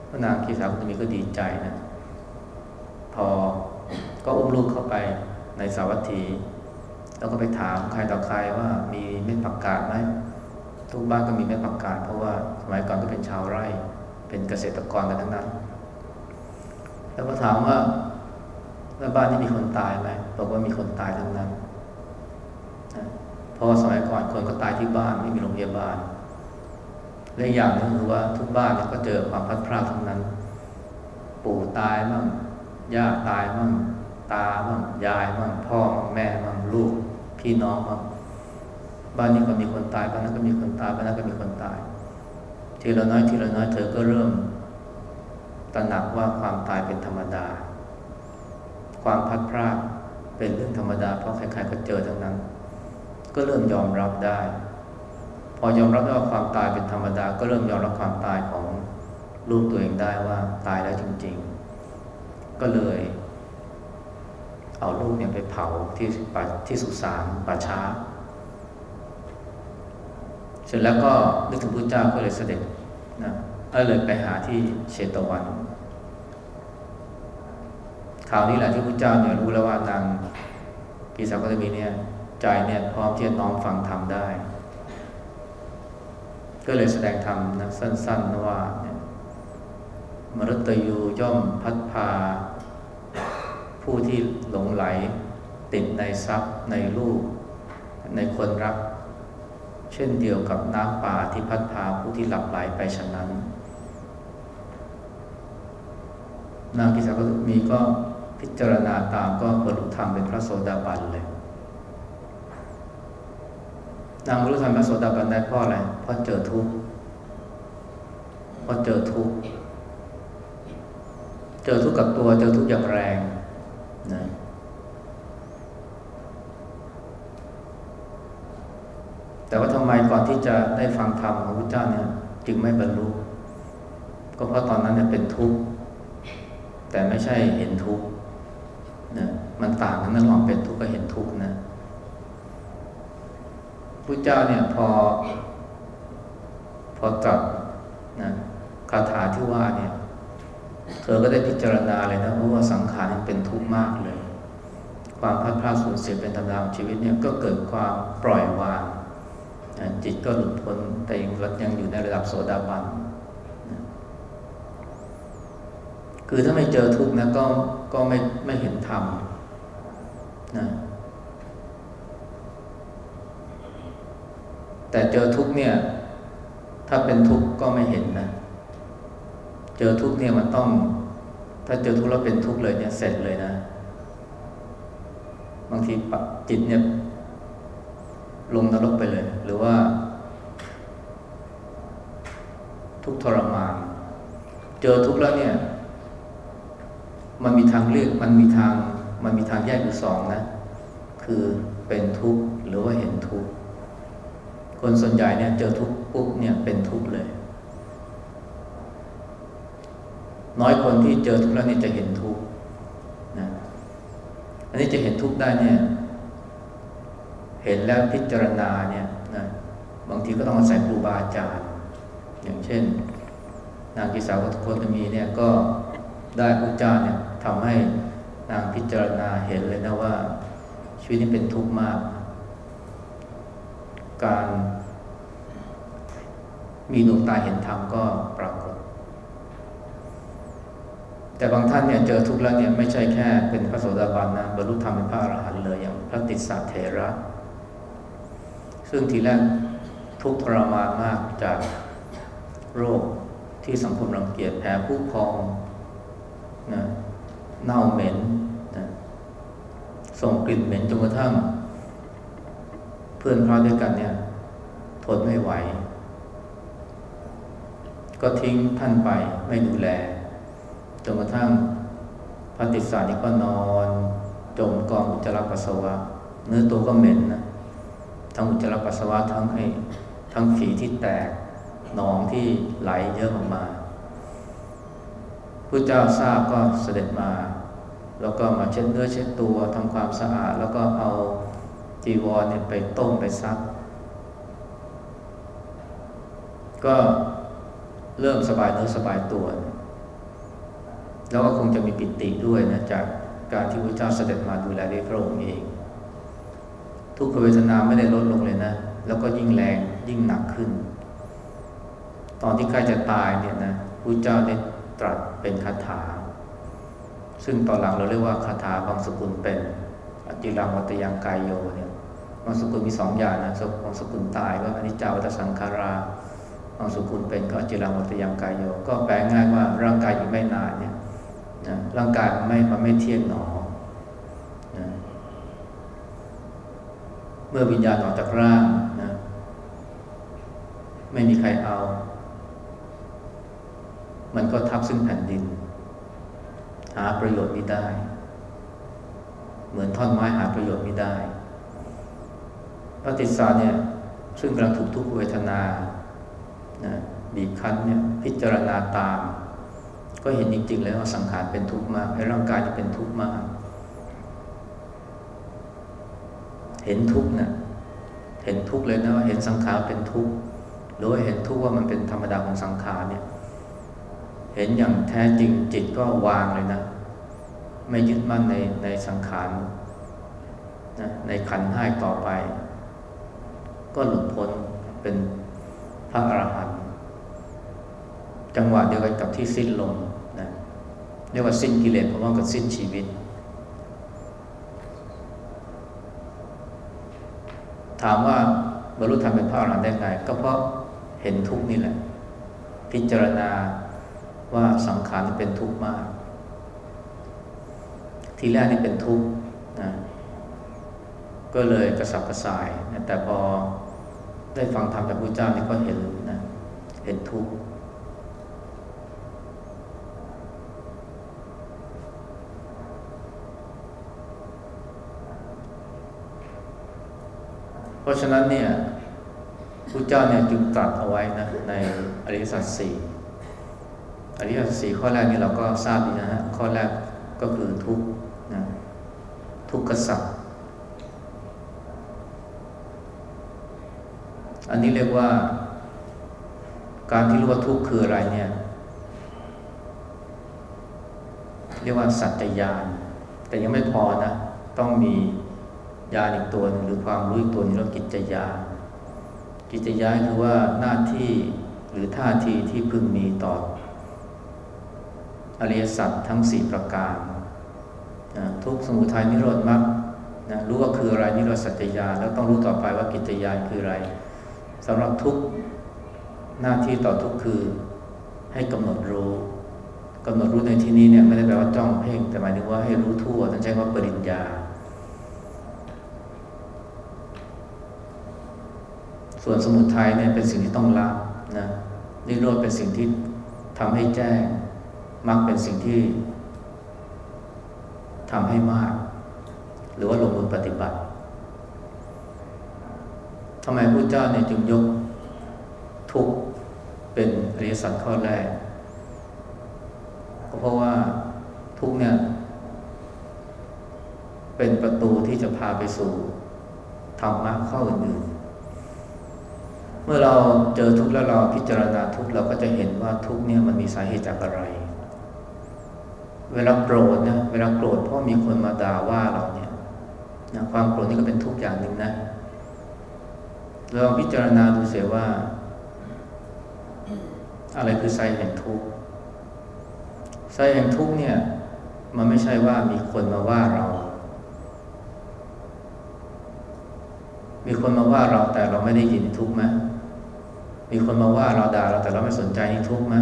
พระนางกิสาวกตมีก็ดีใจนะพอก็อุ้มลูกเข้าไปในสาวัตถี แล้วก็ไปถามใครต่อใครว่ามีเม็ดผักกาดไหมทุกบ้านก็มีเม็ดผักกาดเพราะว่าสมัยก่อนก็เป็นชาวไร่ เป็นเกษตรกรกันทั้งนั้น แล้วก็ถามว่าแล้วบ้านนี้มีคนตายไหมบอกว่ามีคนตายทั้งนั้นเพราะว่าสมัยก่อนคนก็ตายที่บ้านไม่มีโรงพยาบาล และอีกอย่างนึงคือว่าทุกบ้านเนี่ยก็เจอความพัดพรากทั้งนั้น ปู่ตายบ้างย่าตายบ้างตาบ้างยายบ้างพ่อบ้างแม่บ้างลูก พี่น้องบ้างบ้านนี้ก็มีคนตายบ้านนั้นก็มีคนตายบ้านนั้นก็มีคนตาย ทีละน้อยทีละน้อยเธอก็เริ่มตระหนักว่าความตายเป็นธรรมดา ความพัดพรากเป็นเรื่องธรรมดา เพราะใครๆก็เจอทั้งนั้น ก็เริ่มยอมรับได้ พอยอมรับว่าความตายเป็นธรรมดา ก็เริ่มยอมรับความตายของลูกตัวเองได้ว่าตายแล้วจริง ๆ ก็เลย เอาลูกเนี่ยไปเผาที่ที่สุสานป่าช้า เสร็จแล้วก็นึกถึงพระเจ้าก็เลยเสด็จนะก็เลยไปหาที่เชตวันข่าวนี้แหละที่พระเจ้าเนี่ยรู้แล้วว่านางปีศาจก็จะมีเนี่ยใจเนี่ยพร้อมที่จะน้อมฟังธรรมได้ ก็เลยแสดงธรรมนะสั้นๆนะว่าเนี่ยมรตยูย่อมพัดพา ผู้ที่หลงไหล ติดในทรัพย์ในลูก ในคนรัก เช่นเดียวกับน้ำป่าที่พัดพาผู้ที่หลับไหลไปฉะนั้น นางกิสาก็มีก็พิจารณาตามก็บรรลุธรรมเป็นพระโสดาบันเลย นางบรรลุธรรมเป็นโสดาบันได้เพราะอะไรเพราะเจอทุกข์เพราะเจอทุกข์เจอทุกข์กับตัวเจอทุกข์อย่างแรงนะแต่ว่าทำไมก่อนที่จะได้ฟังธรรมของพระเจ้าเนี่ย จึงไม่บรรลุก็เพราะตอนนั้นเนี่ยเป็นทุกข์แต่ไม่ใช่เห็นทุกข์นะมันต่างกันนะระหว่างเป็นทุกข์กับเห็นทุกข์นะ พระเจ้าเนี่ยพอ พอตรัสนะคาถาที่ว่าเนี่ย เธอก็ได้พิจารณาเลยนะเพราะว่าสังขารเป็นทุกข์มากเลย ความพัดพลาดสูญเสียเป็นธรรมดาของชีวิตเนี่ยก็เกิดความปล่อยวางจิตก็หลุดพ้นแต่ยังยังอยู่ในระดับโสดาบันคือถ้าไม่เจอทุกข์นะก็ก็ไม่ไม่เห็นธรรมนะ แต่เจอทุกเนี่ย ถ้าเป็นทุกก็ไม่เห็นนะ เจอทุกเนี่ยมันต้อง ถ้าเจอทุกแล้วเป็นทุกเลยเนี่ยเสร็จเลยนะ บางทีปะจิตเนี่ย ลงนรกไปเลย หรือว่า ทุกทรมาน เจอทุกแล้วเนี่ย มันมีทางเลือกมันมีทาง มันมีทางแยกอยู่สองนะ คือเป็นทุกข์หรือว่าเห็นทุกข์ คนส่วนใหญ่เนี่ยเจอทุกข์ปุ๊บเนี่ยเป็นทุกข์เลย น้อยคนที่เจอทุกข์แล้วเนี่ยจะเห็นทุกข์นะอันนี้จะเห็นทุกข์ได้เนี่ย เห็นแล้วพิจารณาเนี่ยนะบางทีก็ต้องอาศัยครูบาอาจารย์ อย่างเช่น นางกิสาวโคตมีเนี่ยก็ได้พระเจ้าเนี่ยทำให้นางพิจารณาเห็นเลยนะว่าชีวิตนี้เป็นทุกข์มาก การมีดวงตาเห็นธรรมก็ปรากฏ แต่บางท่านเนี่ยเจอทุกข์แล้วเนี่ยไม่ใช่แค่เป็นพระโสดาบันนะบรรลุธรรมเป็นพระอรหันต์เลยอย่างพระติสสะเถระ ซึ่งทีแรกทุกข์ทรมานมากจากโรคที่สังคมรังเกียจแผลผู้พองนะเน่าเหม็นนะส่งกลิ่นเหม็นจนกระทั่ง พื่อนพระด้วยกันเนี่ยทนไม่ไหว ก็ทิ้งท่านไปไม่ดูแลจนกระทั่งพระติสานี่ก็นอน จมกองอุจจาระปัสสาวะ เนื้อตัวก็เหม็นนะทั้งอุจจาระปัสสาวะทั้งไอ้ทั้งฝีที่แตกหนองที่ไหลเยอะออกมาพระเจ้าทราบก็เสด็จมา แล้วก็มาเช็ดเนื้อเช็ดตัวทำความสะอาด แล้วก็เอา จีวรเนี่ยไปต้มไปซัก ก็เริ่มสบายเนื้อสบายตัว แล้วก็คงจะมีปิติด้วยนะจากการที่พระเจ้าเสด็จมาดูแลด้วยพระองค์เอง ทุกขเวทนาไม่ได้ลดลงเลยนะ แล้วก็ยิ่งแรงยิ่งหนักขึ้น ตอนที่ใกล้จะตายเนี่ยนะพระเจ้าได้ตรัสเป็นคาถา ซึ่งตอนหลังเราเรียกว่าคาถาบางสกุลเป็นอจิรังวัตยังกายโยเนี่ย บางสกุลมีสองอย่างนะบางสกุลตายก็อนิจจาวัตสังขาราบางสกุลเป็นก็จิรังวัตยังกายโยก็แปลง่ายว่าร่างกายอยู่ไม่นานเนี่ยนะร่างกายมันไม่มันไม่เที่ยงหนอนะเมื่อวิญญาณออกจากร่างนะไม่มีใครเอา มันก็ทับซึ่งแผ่นดิน หาประโยชน์ไม่ได้ เหมือนท่อนไม้หาประโยชน์ไม่ได้ พระติสสาเนี่ยซึ่งกำลังถูกทุกขเวทนานะบีบคั้นเนี่ยพิจารณาตาม ก็เห็นจริงๆเลยว่าสังขารเป็นทุกข์มากไอ้ร่างกายนี่เป็นทุกข์มาก เห็นทุกข์นะเห็นทุกข์เลยนะว่าเห็นสังขารเป็นทุกข์หรือว่าเห็นทุกข์ว่ามันเป็นธรรมดาของสังขารเนี่ยเห็นอย่างแท้จริงจิตก็วางเลยนะ ไม่ยึดมั่นในในสังขารนะในขันห้าต่อไป ก็หลุดพ้นเป็นพระอรหันต์จังหวะเดียวกันกับที่สิ้นลมนะเรียกว่าสิ้นกิเลสเพราะว่ากับสิ้นชีวิต ถามว่าบรรลุธรรมเป็นพระอรหันต์ได้ไง ก็เพราะเห็นทุกนี่แหละ พิจารณาว่าสังขารเป็นทุกข์มาก ทีแรกนี่เป็นทุกข์นะก็เลยกระสับกระส่าย แต่พอ ได้ฟังธรรมจากพระเจ้านี่ก็เห็นนะเห็นทุกข์เพราะฉะนั้นเนี่ยพระเจ้าเนี่ยจึงตรัสเอาไว้นะในอริยสัจสี่อริยสัจสี่ข้อแรกนี่เราก็ทราบดีนะฮะข้อแรกก็คือทุกข์นะทุกขสัจ อันนี้เรียกว่า การที่รู้ว่าทุกข์คืออะไรเนี่ย เรียกว่าสัจจญาณแต่ยังไม่พอนะ ต้องมีญาณอีกตัวหนึ่งหรือความรู้อีกตัวนึงแล้วกิจญาณกิจญาณคือว่าหน้าที่หรือท่าทีที่พึงมีต่ออริยสัจทั้งสี่ประการนะทุกขสมุทัยนิโรธมรรคนะรู้ว่าคืออะไรนิโรธสัจจญาณแล้วต้องรู้ต่อไปว่ากิจญาณคืออะไร สำหรับทุกหน้าที่ต่อทุกคือให้กำหนดรู้กำหนดรู้ในที่นี้เนี่ยไม่ได้แปลว่าจ้องเพ่งแต่หมายถึงว่าให้รู้ทั่วท่านใช้ว่าปริญญา ส่วนสมุทัยเนี่ยเป็นสิ่งที่ต้องละนะนิโรธเป็นสิ่งที่ทำให้แจ้งมรรคเป็นสิ่งที่ทำให้มาก หรือว่าลงมือปฏิบัติ ทำไมพระเจ้าเนี่ยจึงยกทุกเป็นอริยสัจข้อแรกก็เพราะว่าทุกเนี่ยเป็นประตูที่จะพาไปสู่ธรรมะข้ออื่นๆ เมื่อเราเจอทุกข์แล้วเราพิจารณาทุกข์เราก็จะเห็นว่าทุกข์เนี่ยมันมีสาเหตุจากอะไร เวลาโกรธนะเวลาโกรธเพราะมีคนมาด่าว่าเราเนี่ยนะความโกรธนี่ก็เป็นทุกข์อย่างหนึ่งนะ ลองพิจารณาดูเสียว่า อะไรคือไซแห่งทุกข์ไซแห่งทุกข์เนี่ย มันไม่ใช่ว่ามีคนมาว่าเรา มีคนมาว่าเราแต่เราไม่ได้ยินทุกข์ไหมมีคนมาว่าเราด่าเราแต่เราไม่สนใจนี่ทุกข์ไหม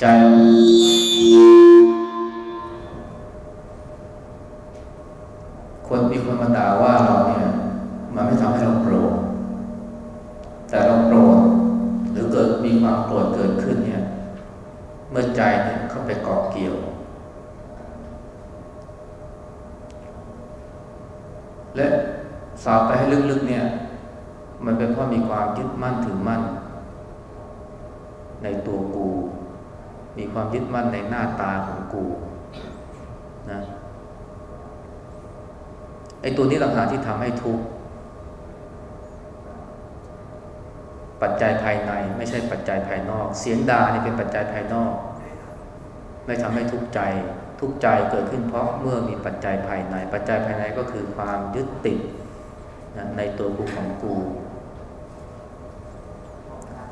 ใจ คนมีคนมาด่าว่าเราเนี่ยมันไม่ทำให้เราโกรธแต่เราโกรธหรือเกิดมีความโกรธเกิดขึ้นเนี่ย เมื่อใจเนี่ยเข้าไปเกาะเกี่ยว และสาวไปให้ลึกๆเนี่ย มันเป็นเพราะมีความยึดมั่นถือมั่น ในตัวกู มีความยึดมั่นในหน้าตาของกูนะ ไอ้ตัวนี้ต่างหากที่ทำให้ทุกข์ปัจจัยภายในไม่ใช่ปัจจัยภายนอก เสียงด่านี่เป็นปัจจัยภายนอก ไม่ทำให้ทุกข์ใจ ทุกข์ใจเกิดขึ้นเพราะเมื่อมีปัจจัยภายใน ปัจจัยภายในก็คือความยึดติดนะในตัวกูของกู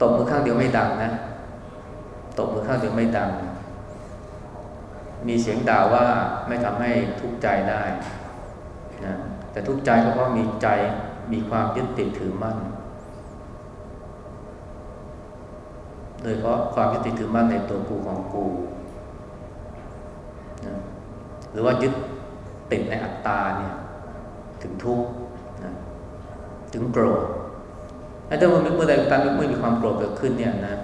ตบมือข้างเดียวไม่ดังนะตบมือข้างเดียวไม่ดัง มีเสียงด่าว่าไม่ทำให้ทุกข์ใจได้ นะแต่ทุกใจก็เพราะมีใจมีความยึดติดถือมั่น โดยเพราะความยึดติดถือมั่นในตัวกูของกูนะหรือว่ายึดติดในอัตตาเนี่ยถึงทุกข์นะถึงโกรธแล้วถ้าเมื่อเมื่อใดก็ตามเมื่อมีความโกรธเกิดขึ้นเนี่ยนะ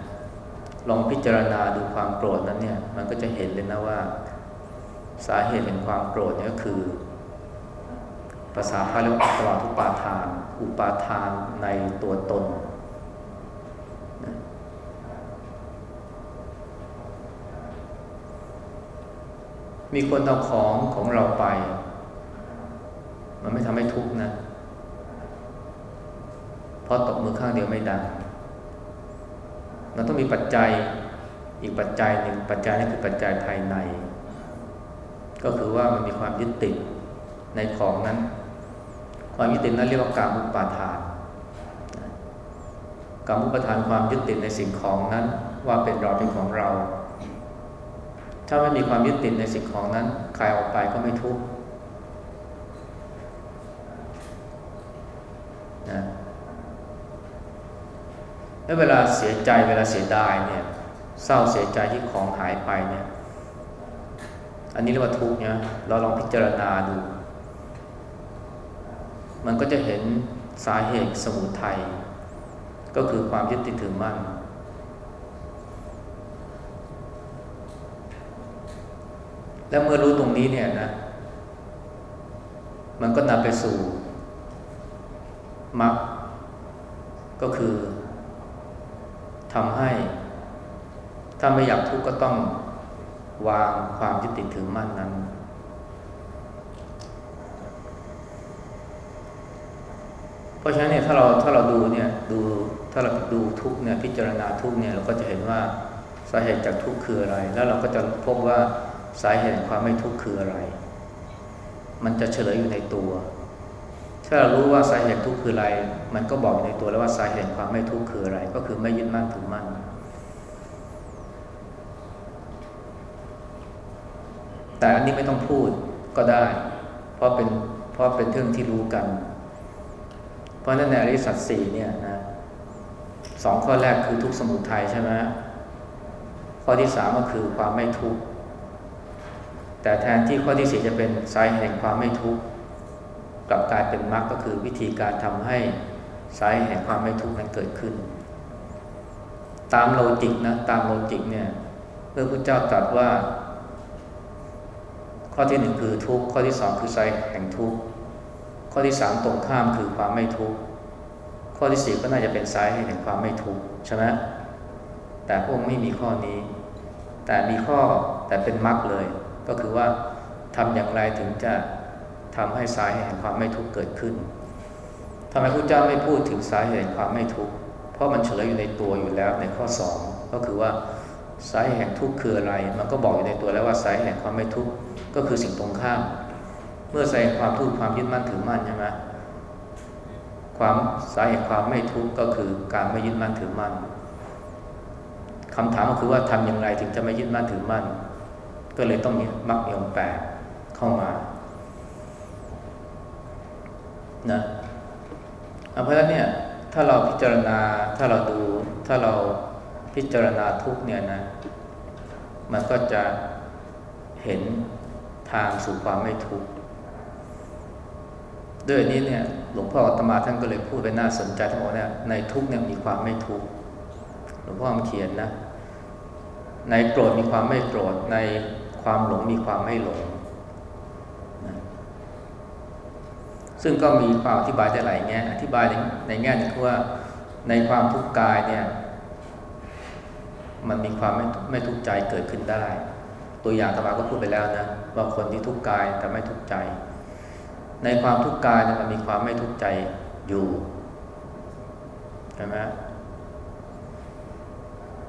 ลองพิจารณาดูความโกรธนั้นเนี่ย มันก็จะเห็นเลยนะว่า สาเหตุแห่งความโกรธเนี่ยก็คือ ภาษาพาเรียกว่าตวาทุปาทาน อุปาทานในตัวตน มีคนเอาของของเราไป มันไม่ทำให้ทุกข์นะ เพราะตกมือข้างเดียวไม่ดังมันต้องมีปัจจัยอีกปัจจัยหนึ่งปัจจัยนั้นคือปัจจัยภายใน ก็คือว่ามันมีความยึดติดในของนั้น ความยึดติดนั้นเรียกว่าการมุปาทานการมุปาทานความยึดติดในสิ่งของนั้นว่าเป็นเราเป็นของเรา ถ้าไม่มีความยึดติดในสิ่งของนั้นใครออกไปก็ไม่ทุกข์นะแล้วเวลาเสียใจเวลาเสียดายเนี่ยเศร้าเสียใจที่ของหายไปเนี่ย อันนี้เรียกว่าทุกข์เนี่ยเราลองพิจารณาดู มันก็จะเห็นสาเหตุสมุทัยก็คือความยึดติดถือมั่น และเมื่อรู้ตรงนี้เนี่ยนะ มันก็นำไปสู่มรรคก็คือทำให้ ถ้าไม่อยากทุกข์ก็ต้องวางความยึดติดถือมั่นนั้น เพ ราะฉะนั้นเนี่ยถ้าเราถ้าเราดูเนี่ยดูถ้าเราดูทุกเนี่ยพิจารณาทุกเนี่ยเราก็จะเห็นว่าสาเหตุจากทุกคืออะไร แล้วเราก็จะพบว่าสาเหตุแห่งความไม่ทุกคืออะไร มันจะเฉลยอยู่ในตัว ถ้าเรารู้ว่าสาเหตุทุกคืออะไร มันก็บอกอยู่ในตัวแล้วว่าสาเหตุแห่งความไม่ทุกคืออะไร ก็คือไม่ยึดมั่นถือมั่นแต่อันนี้ไม่ต้องพูดก็ได้ เพราะเป็นเพราะเป็นเรื่องที่รู้กัน ราะนั่นในอริสัจสี่เนี่ยนะสองข้อแรกคือทุกข์สมุทัยใช่ไหมข้อที่สามก็คือความไม่ทุกข์แต่แทนที่ข้อที่สี่จะเป็นสาเหตุแห่งความไม่ทุกข์กลับกลายเป็นมรรคก็คือวิธีการทำให้สาเหตุแห่งความไม่ทุกข์นั้นเกิดขึ้น ตาม logic นะตาม logic เนี่ยเมื่อพระเจ้าตรัสว่า ข้อที่หนึ่งคือทุกข์ข้อที่สองคือสาเหตุแห่งทุกข์ ข้อที่สามตรงข้ามคือความไม่ทุกข์ข้อที่สี่ก็น่าจะเป็นสาเหตุแห่งความไม่ทุกข์ใช่ไหมแต่พวกไม่มีข้อนี้ แต่มีข้อแต่เป็นมรรคเลย ก็คือว่าทำอย่างไรถึงจะทำให้สาเหตุแห่งความไม่ทุกข์เกิดขึ้นทำไมพระเจ้าไม่พูดถึงสาเหตุแห่งความไม่ทุกข์เพราะมันเฉลยอยู่ในตัวอยู่แล้วในข้อสองก็คือว่าสาเหตุแห่งทุกข์คืออะไร มันก็บอกอยู่ในตัวแล้วว่าสาเหตุแห่งความไม่ทุกข์ก็คือสิ่งตรงข้าม มื่อใสาเหตุความทุกข์ความยึดมั่นถือมั่นใช่ไหมความสาเหตุความไม่ทุกข์ก็คือการไม่ยึดมั่นถือมั่นคำถามก็คือว่าทำอย่างไรถึงจะไม่ยึดมั่นถือมั่น ก็เลยต้องมีมรรคมีองแปดเข้ามานะเพราะฉะนั้นเนี่ยถ้าเราพิจารณาถ้าเราดู ถ้าเราพิจารณาทุกเนี่ยนะ มันก็จะเห็นทางสู่ความไม่ทุกข์ ด้วยนี้เนี่ยหลวงพ่ออาตมาท่านก็เลยพูดไปน่าสนใจท่านบอกเนี่ยในทุกเนี่ยมีความไม่ทุกหลวงพ่อเขียนนะ ในโกรธมีความไม่โกรธในความหลงมีความไม่หลงนะซึ่งก็มีความอธิบายได้หลายแง่อธิบายในในแง่นึงคือว่าในความทุกข์กายเนี่ย มันมีความไม่ไม่ทุกข์ใจเกิดขึ้นได้ ตัวอย่างธรรมาก็พูดไปแล้วนะว่าคนที่ทุกข์กายแต่ไม่ทุกข์ใจ ในความทุกข์กายเนี่ยมันมีความไม่ทุกข์ใจอยู่ใช่ไหม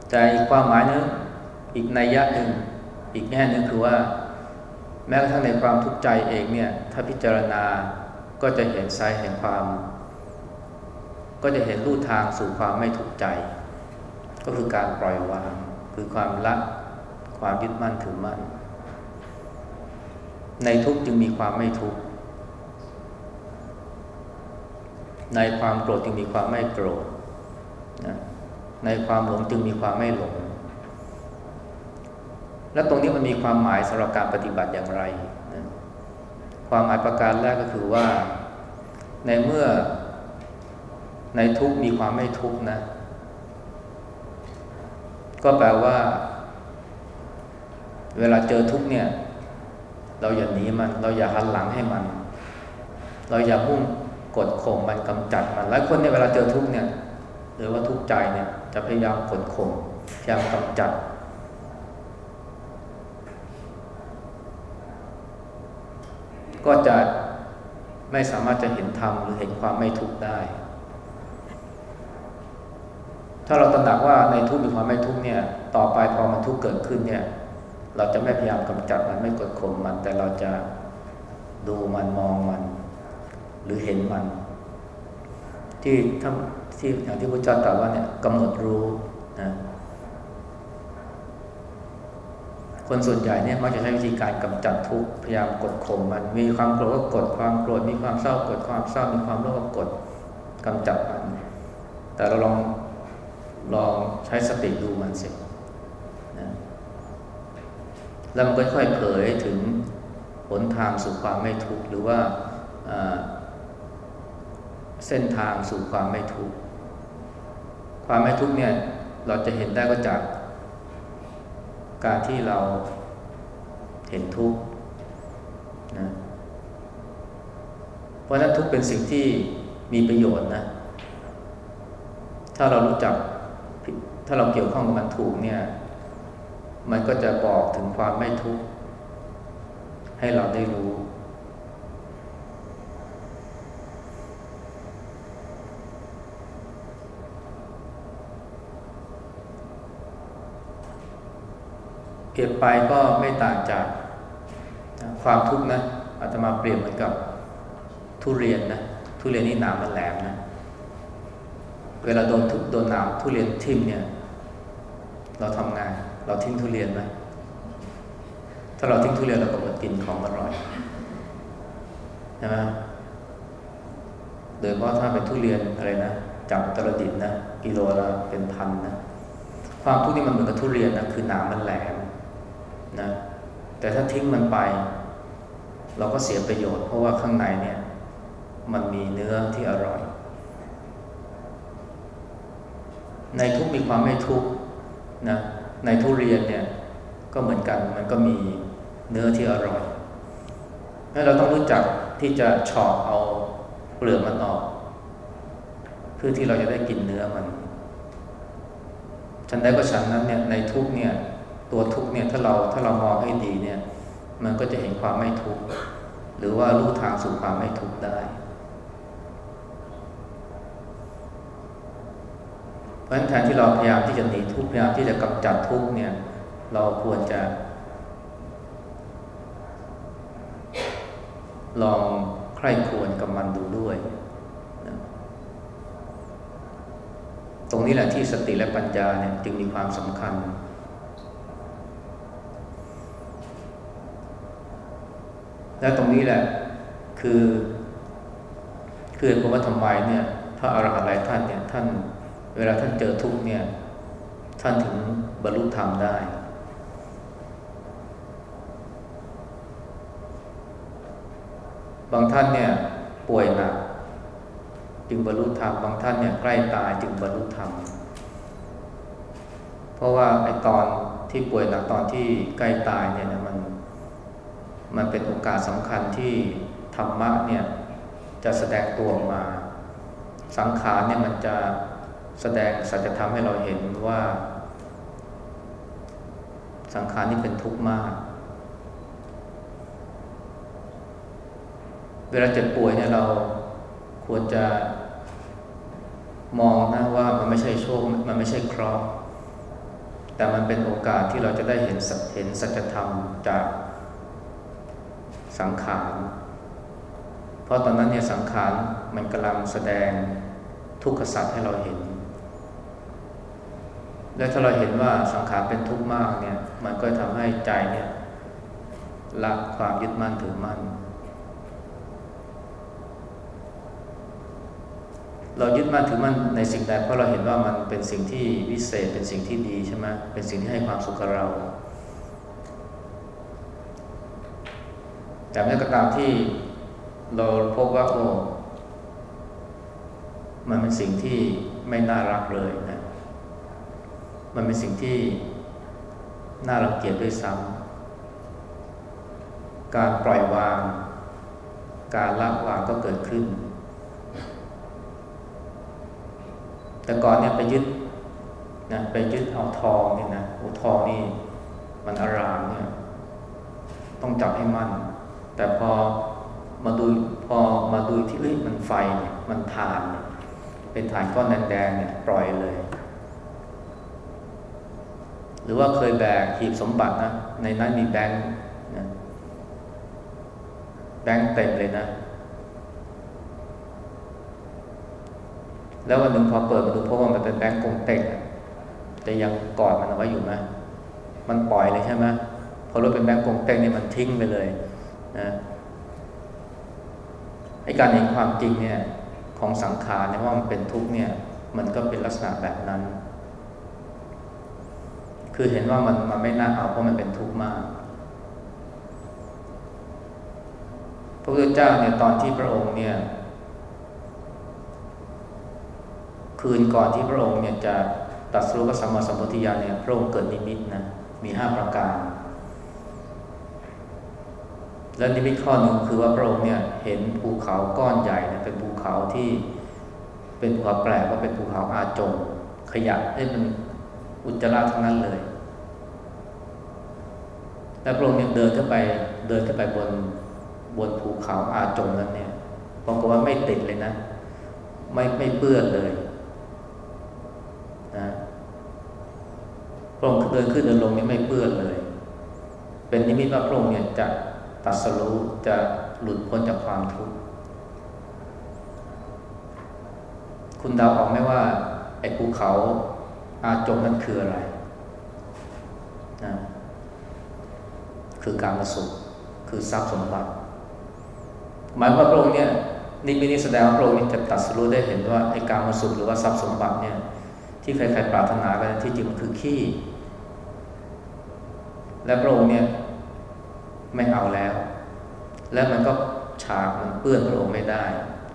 แต่อีกความหมายนึงอีกนัยยะหนึ่งอีกแง่หนึ่งคือว่า แม้กระทั่งในความทุกข์ใจเองเนี่ย ถ้าพิจารณาก็จะเห็นสาเหตุแห่งความ ก็จะเห็นรูทางสู่ความไม่ทุกข์ใจ ก็คือการปล่อยวาง คือความละความยึดมั่นถือมั่น ในทุกข์จึงมีความไม่ทุกข์ ในความโกรธจึงมีความไม่โกรธนะในความหลงจึงมีความไม่หลง และตรงนี้มันมีความหมายสำหรับการปฏิบัติอย่างไรนะความหมายประการแรกก็คือว่า ในเมื่อในทุกมีความไม่ทุกนะ ก็แปลว่า เวลาเจอทุกเนี่ย เราอย่าหนีมัน เราอย่าหันหลังให้มัน เราอย่ามุ่ง กดข่มมันกำจัดมันหลายคนเนี่ยเวลาเจอทุกข์เนี่ยหรือว่าทุกข์ใจเนี่ยจะพยายามกดข่มพยายามกำจัด ก็จะไม่สามารถจะเห็นธรรมหรือเห็นความไม่ทุกข์ได้ ถ้าเราตระหนักว่าในทุกข์มีความไม่ทุกข์เนี่ยต่อไปพอมันทุกข์เกิดขึ้นเนี่ยเราจะไม่พยายามกำจัดมันไม่กดข่มมัน แต่เราจะดูมันมองมัน หรือเห็นมัน ที่ท่าที่อย่างที่พระเจ้าตรัสว่าเนี่ยกำหนดรู้นะคนส่วนใหญ่เนี่ยมักจะใช้วิธีการกำจัดทุกข์พยายามกดข่มมัน มีความโกรธก็กดความโกรธมีความเศร้ากดความเศร้ามีความโลภก็กดกำจัดมัน แต่เราลองลองใช้สติดูมันสินะแล้วมันค่อยเผยถึงหนทางสู่ความไม่ทุกข์หรือว่า เส้นทางสู่ความไม่ทุกข์ความไม่ทุกข์เนี่ยเราจะเห็นได้ก็จาก การที่เราเห็นทุกข์นะเพราะนั้นทุกข์เป็นสิ่งที่มีประโยชน์นะ ถ้าเรารู้จักถ้าเราเกี่ยวข้องกับมันถูกเนี่ย มันก็จะบอกถึงความไม่ทุกข์ให้เราได้รู้ เปรียบไปก็ไม่ต่างจากความทุกข์นะอาตมาเปรียบเหมือนกับทุเรียนนะทุเรียนนี่หนามมันแหลมนะเวลาโดนทุกโดนหนามทุเรียนทิ่มเนี่ย เราทำงาน เราทิ้งทุเรียนไหมถ้าเราทิ้งทุเรียนเราก็อดกินของอร่อยใช่ไหมโดยเฉพาะถ้าเป็นทุเรียนอะไรนะจากตรดิตนะกิโลละเป็นพันนะความทุกข์นี่มันเหมือนกับทุเรียนนะคือหนามมันแหลม นะแต่ถ้าทิ้งมันไป เราก็เสียประโยชน์ เพราะว่าข้างในเนี่ยมันมีเนื้อที่อร่อย ในทุกมีความไม่ทุกนะในทุเรียนเนี่ยก็เหมือนกันมันก็มีเนื้อที่อร่อยให้เราต้องรู้จักที่จะฉาะเอาเปลือกมันออก เพื่อที่เราจะได้กินเนื้อมันฉันได้ก็ฉันนั้นเนี่ยในทุกเนี่ย ตัวทุกเนี่ยถ้าเราถ้าเรามองให้ดีเนี่ย มันก็จะเห็นความไม่ทุกข์หรือว่ารู้ทางสู่ความไม่ทุกข์ได้ เพราะฉะนั้นแทนที่เราพยายามที่จะหนีทุกข์พยายามที่จะกำจัดทุกข์เนี่ย เราควรจะ ลองใคร่ควรกับมันดูด้วย ตรงนี้แหละที่สติและปัญญาเนี่ยจึงมีความสำคัญ และตรงนี้แหละคือคือผมว่าทำไมเนี่ยพระอรหันต์หลายท่านเนี่ยท่านเวลาท่านเจอทุกเนี่ยท่านถึงบรรลุธรรมได้ บางท่านเนี่ยป่วยหนักจึงบรรลุธรรมบางท่านเนี่ยใกล้ตายจึงบรรลุธรรมเพราะว่าไอ้ตอนที่ป่วยหนักตอนที่ใกล้ตายเนี่ยนะมัน มันเป็นโอกาสสำคัญที่ธรรมะเนี่ยจะแสดงตัวออกมา สังขารเนี่ยมันจะแสดงสัจธรรมให้เราเห็นว่า สังขารนี่เป็นทุกข์มาก เวลาเจ็บป่วยเนี่ยเราควรจะมองนะว่ามันไม่ใช่โชค มันไม่ใช่เคราะห์แต่มันเป็นโอกาสที่เราจะได้เห็นเห็นสัจธรรมจาก สังขาร เพราะตอนนั้นเนี่ยสังขารมันกำลังแสดงทุกขสัจให้เราเห็น และถ้าเราเห็นว่าสังขารเป็นทุกข์มากเนี่ย มันก็ทำให้ใจเนี่ยละความยึดมั่นถือมั่น เรายึดมั่นถือมั่นในสิ่งใดเพราะเราเห็นว่ามันเป็นสิ่งที่วิเศษเป็นสิ่งที่ดีใช่ไหมเป็นสิ่งที่ให้ความสุขกับเรา แต่เมื่อก็ตามที่เราพบว่าโอ้มันเป็นสิ่งที่ไม่น่ารักเลยนะ มันเป็นสิ่งที่น่ารังเกียจด้วยซ้ำการปล่อยวาง การละวางก็เกิดขึ้น แต่ก่อนเนี่ยไปยึดนะไปยึดเอาทองเนี่ยนะโอ้ทองนี่มันอารามเนี่ย ต้องจับให้มั่น แต่พอมาดูพอมาดูที่เอ้ยมันไฟเนี่ยมันฐานเนี่ยเป็นฐานก้อนแดงๆเนี่ยปล่อยเลย หรือว่าเคยแบกหีบสมบัตินะในนั้นมีแบงค์นะแบงค์เต็มเลยนะ แล้ววันหนึ่งพอเปิดมาดูพบว่ามันเป็นแบงค์กงเต็กอะแต่ยังกอดมันเอาไว้อยู่ไหมมันปล่อยเลยใช่ไหมพอรู้เป็นแบงค์กงเต็กนี่มันทิ้งไปเลย นะไอการเห็นความจริงเนี่ยของสังขารเนี่ยว่ามันเป็นทุกข์เนี่ย มันก็เป็นลักษณะแบบนั้น คือเห็นว่ามันมันไม่น่าเอาเพราะมันเป็นทุกข์มากพระพุทธเจ้าเนี่ยตอนที่พระองค์เนี่ย คืนก่อนที่พระองค์เนี่ยจะตัดสู้พระสัมมาสัมพุทธญาณเนี่ยพระองค์เกิดนิมิตนะมีห้าประการ และนิมิตข้อหนึ่งคือว่าพระองค์เนี่ยเห็นภูเขาก้อนใหญ่เนี่ยเป็นภูเขาที่เป็นภูเขาแปลกว่าเป็นภูเขาอาจงขยะให้มันอุจจาระทั้งนั้นเลยและพระองค์เนี่ยเดินขึ้นไปเดินขึ้นไปบนบนภูเขาอาจงนั้นเนี่ยปรากฏว่าไม่ติดเลยนะ ไม่ไม่เปื้อนเลยนะพระองค์เดินขึ้นเดินลงนี่ไม่เปื้อนเลย เป็นนิมิตว่าพระองค์เนี่ยจะ ตัดสรู้จะหลุดพ้นจากความทุกข์คุณเดาออกไหมว่าไอ้ภูเขาอาจงนั้นคืออะไรนะคือการมาสุขคือทรัพย์สมบัติ หมายว่าพระองค์เนี่ยนิมิตนี้แสดงว่าพระองค์จะตัดสรู้ได้เห็นว่าไอ้การมาสุขหรือว่าทรัพย์สมบัติเนี่ย ที่ใครๆปรารถนากันที่จริงมันคือขี้และพระองค์เนี่ย ไม่เอาแล้ว และมันก็ฉากมันเปื้อนพระองค์ไม่ได้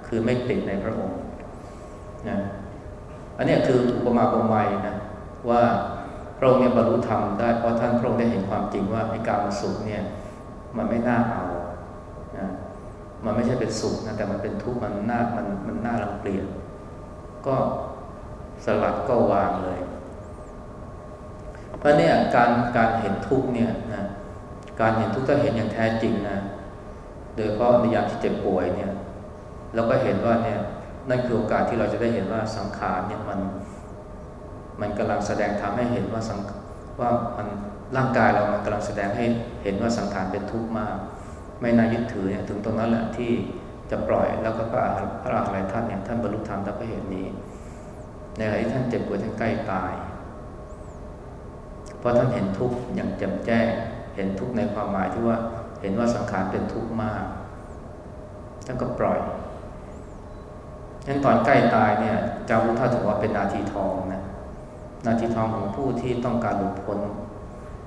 คือไม่ติดในพระองค์นะอันนี้คืออุปมาอุปไมยนะว่าพระองค์เนี่ยบรรลุธรรมได้เพราะท่านพระองค์ได้เห็นความจริงว่าไอ้การสุขเนี่ยมันไม่น่าเอานะมันไม่ใช่เป็นสุขนะแต่มันเป็นทุกข์มันน่ามันมันน่ารังเกียจก็สลัดก็วางเลย เพราะเนี่ยการการเห็นทุกข์เนี่ยนะ การเห็นทุกข์ถ้าเห็นอย่างแท้จริงนะ โดยเฉพาะในยามที่เจ็บป่วยเนี่ยเราก็เห็นว่าเนี่ยนั่นคือโอกาสที่เราจะได้เห็นว่าสังขารเนี่ยมัน มันกำลังแสดงทำให้เห็นว่าสังว่ามันร่างกายเรามันกำลังแสดงให้เห็นว่าสังขารเป็นทุกข์มาก ไม่น่ายึดถือเนี่ยถึงตรงนั้นแหละที่จะปล่อยแล้วก็พระพระอรหันต์ท่านเนี่ยท่านบรรลุธรรมด้เพราะเหตุนี้ ในขณะที่ท่านเจ็บป่วยท่านใกล้ตาย เพราะท่านเห็นทุกข์อย่างแจ่มแจ้ง เห็นทุกข์ในความหมายที่ว่าเห็นว่าสังขารเป็นทุกข์มาก ท่านก็ปล่อยนั้นตอนใกล้ตายเนี่ยจาวุธาถือว่าเป็นนาทีทองนะนาทีทองของผู้ที่ต้องการหลุดพ้น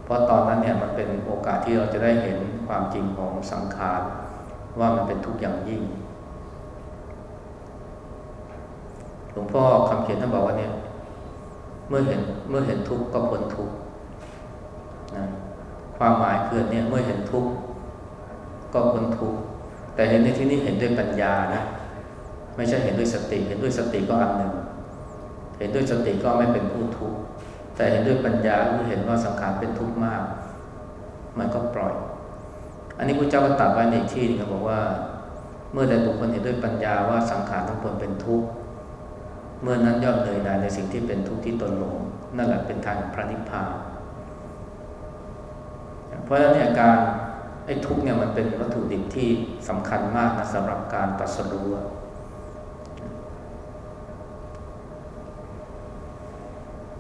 เพราะตอนนั้นเนี่ยมันเป็นโอกาสที่เราจะได้เห็นความจริงของสังขารว่ามันเป็นทุกข์อย่างยิ่งหลวงพ่อคำเขียนท่านบอกว่าเนี่ย เมื่อเห็นเมื่อเห็นทุกข์ก็พ้นทุกข์นะ ความหมายคือเนี่ยเมื่อเห็นทุกข์ก็พ้นทุกข์แต่เห็นในที่นี้เห็นด้วยปัญญานะ ไม่ใช่เห็นด้วยสติ เห็นด้วยสติก็อันหนึ่ง เห็นด้วยสติก็ไม่เป็นผู้ทุกข์แต่เห็นด้วยปัญญาคือเห็นว่าสังขารเป็นทุกข์มาก มันก็ปล่อย อันนี้พระเจ้าก็ตรัสไว้ในที่นึงบอกว่า เมื่อใดบุคคลเห็นด้วยปัญญาว่าสังขารทั้งปวงเป็นทุกข์เมื่อนั้นย่อมเลยนายในสิ่งที่เป็นทุกข์ที่ตนหลงนั่นแหละเป็นทางพระนิพพาน เพราะฉะนั้นเนี่ยการไอ้ทุกเนี่ยมันเป็นวัตถุดิบที่สำคัญมากนะสำหรับการตรัสรู้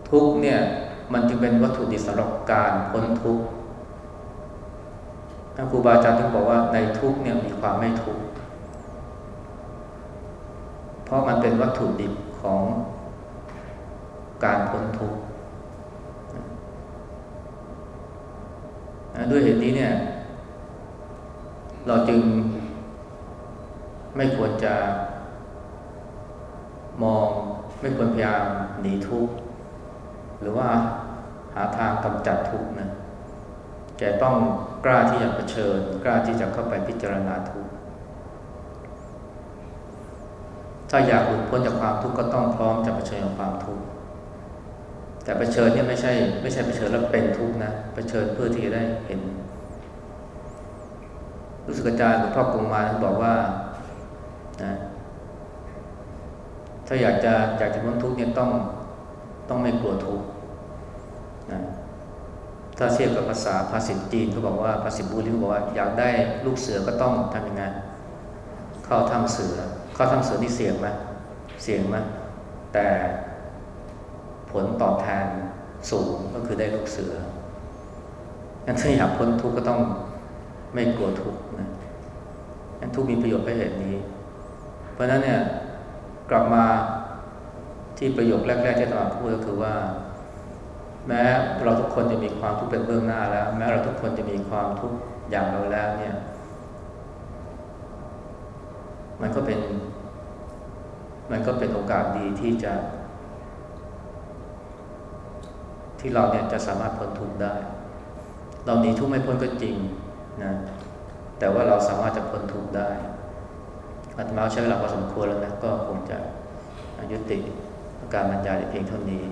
ทุกเนี่ยมันจึงเป็นวัตถุดิบสำหรับการพ้นทุกท่านครูบาอาจารย์ถึงบอกว่าในทุกเนี่ยมีความไม่ทุกเพราะมันเป็นวัตถุดิบของการพ้นทุกข์ ด้วยเหตุนี้เนี่ย เราจึงไม่ควรจะมองไม่ควรพยายามหนีทุกข์หรือว่าหาทางกำจัดทุกข์นะแต่ต้องกล้าที่จะเผชิญ กล้าที่จะเข้าไปพิจารณาทุกข์ถ้าอยากหลุดพ้นจากความทุกข์ก็ต้องพร้อมจะเผชิญกับความทุกข์ แต่เผชิญเนี่ยไม่ใช่ ไม่ใช่เผชิญแล้วเป็นทุกข์นะเผชิญเพื่อที่จะได้เห็น รู้สึกอาจารย์หลวงพ่อกงมาท่านบอกว่านะถ้าอยากจะอยากจะพ้นทุกข์เนี่ยต้องต้องไม่กลัวทุกข์นะถ้าเทียบกับภาษาภาษิตจีนเขาบอกว่าภาษิตบูริเขาบอกว่าอยากได้ลูกเสือก็ต้องทำยังไงเข้าถ้ำเสือ เข้าถ้ำเสือนี่เสี่ยงไหมเสี่ยงไหมแต่ ผลตอบแทนสูงก็คือได้ลูกเสืองั้นถ้าอยากพ้นทุกข์ก็ต้องไม่กลัวทุกข์นะงั้นทุกข์มีประโยชน์ไปเหตุนี้ เพราะฉะนั้นเนี่ยกลับมาที่ประโยคแรกๆที่ตมาพูดก็คือว่า แม้เราทุกคนจะมีความทุกข์เป็นเบื้องหน้าแล้ว แม้เราทุกคนจะมีความทุกข์อย่างเราแล้วเนี่ย มันก็เป็น มันก็เป็นโอกาสดีที่จะ ที่เราเนี่ยจะสามารถพ้นทุกข์ได้ เราหนีทุกข์ไม่พ้นก็จริงนะแต่ว่าเราสามารถจะพ้นทุกข์ได้อาตมาใช้เวลาพอสมควรแล้วนะก็คงจะยุติการบรรยายเพียงเท่านี้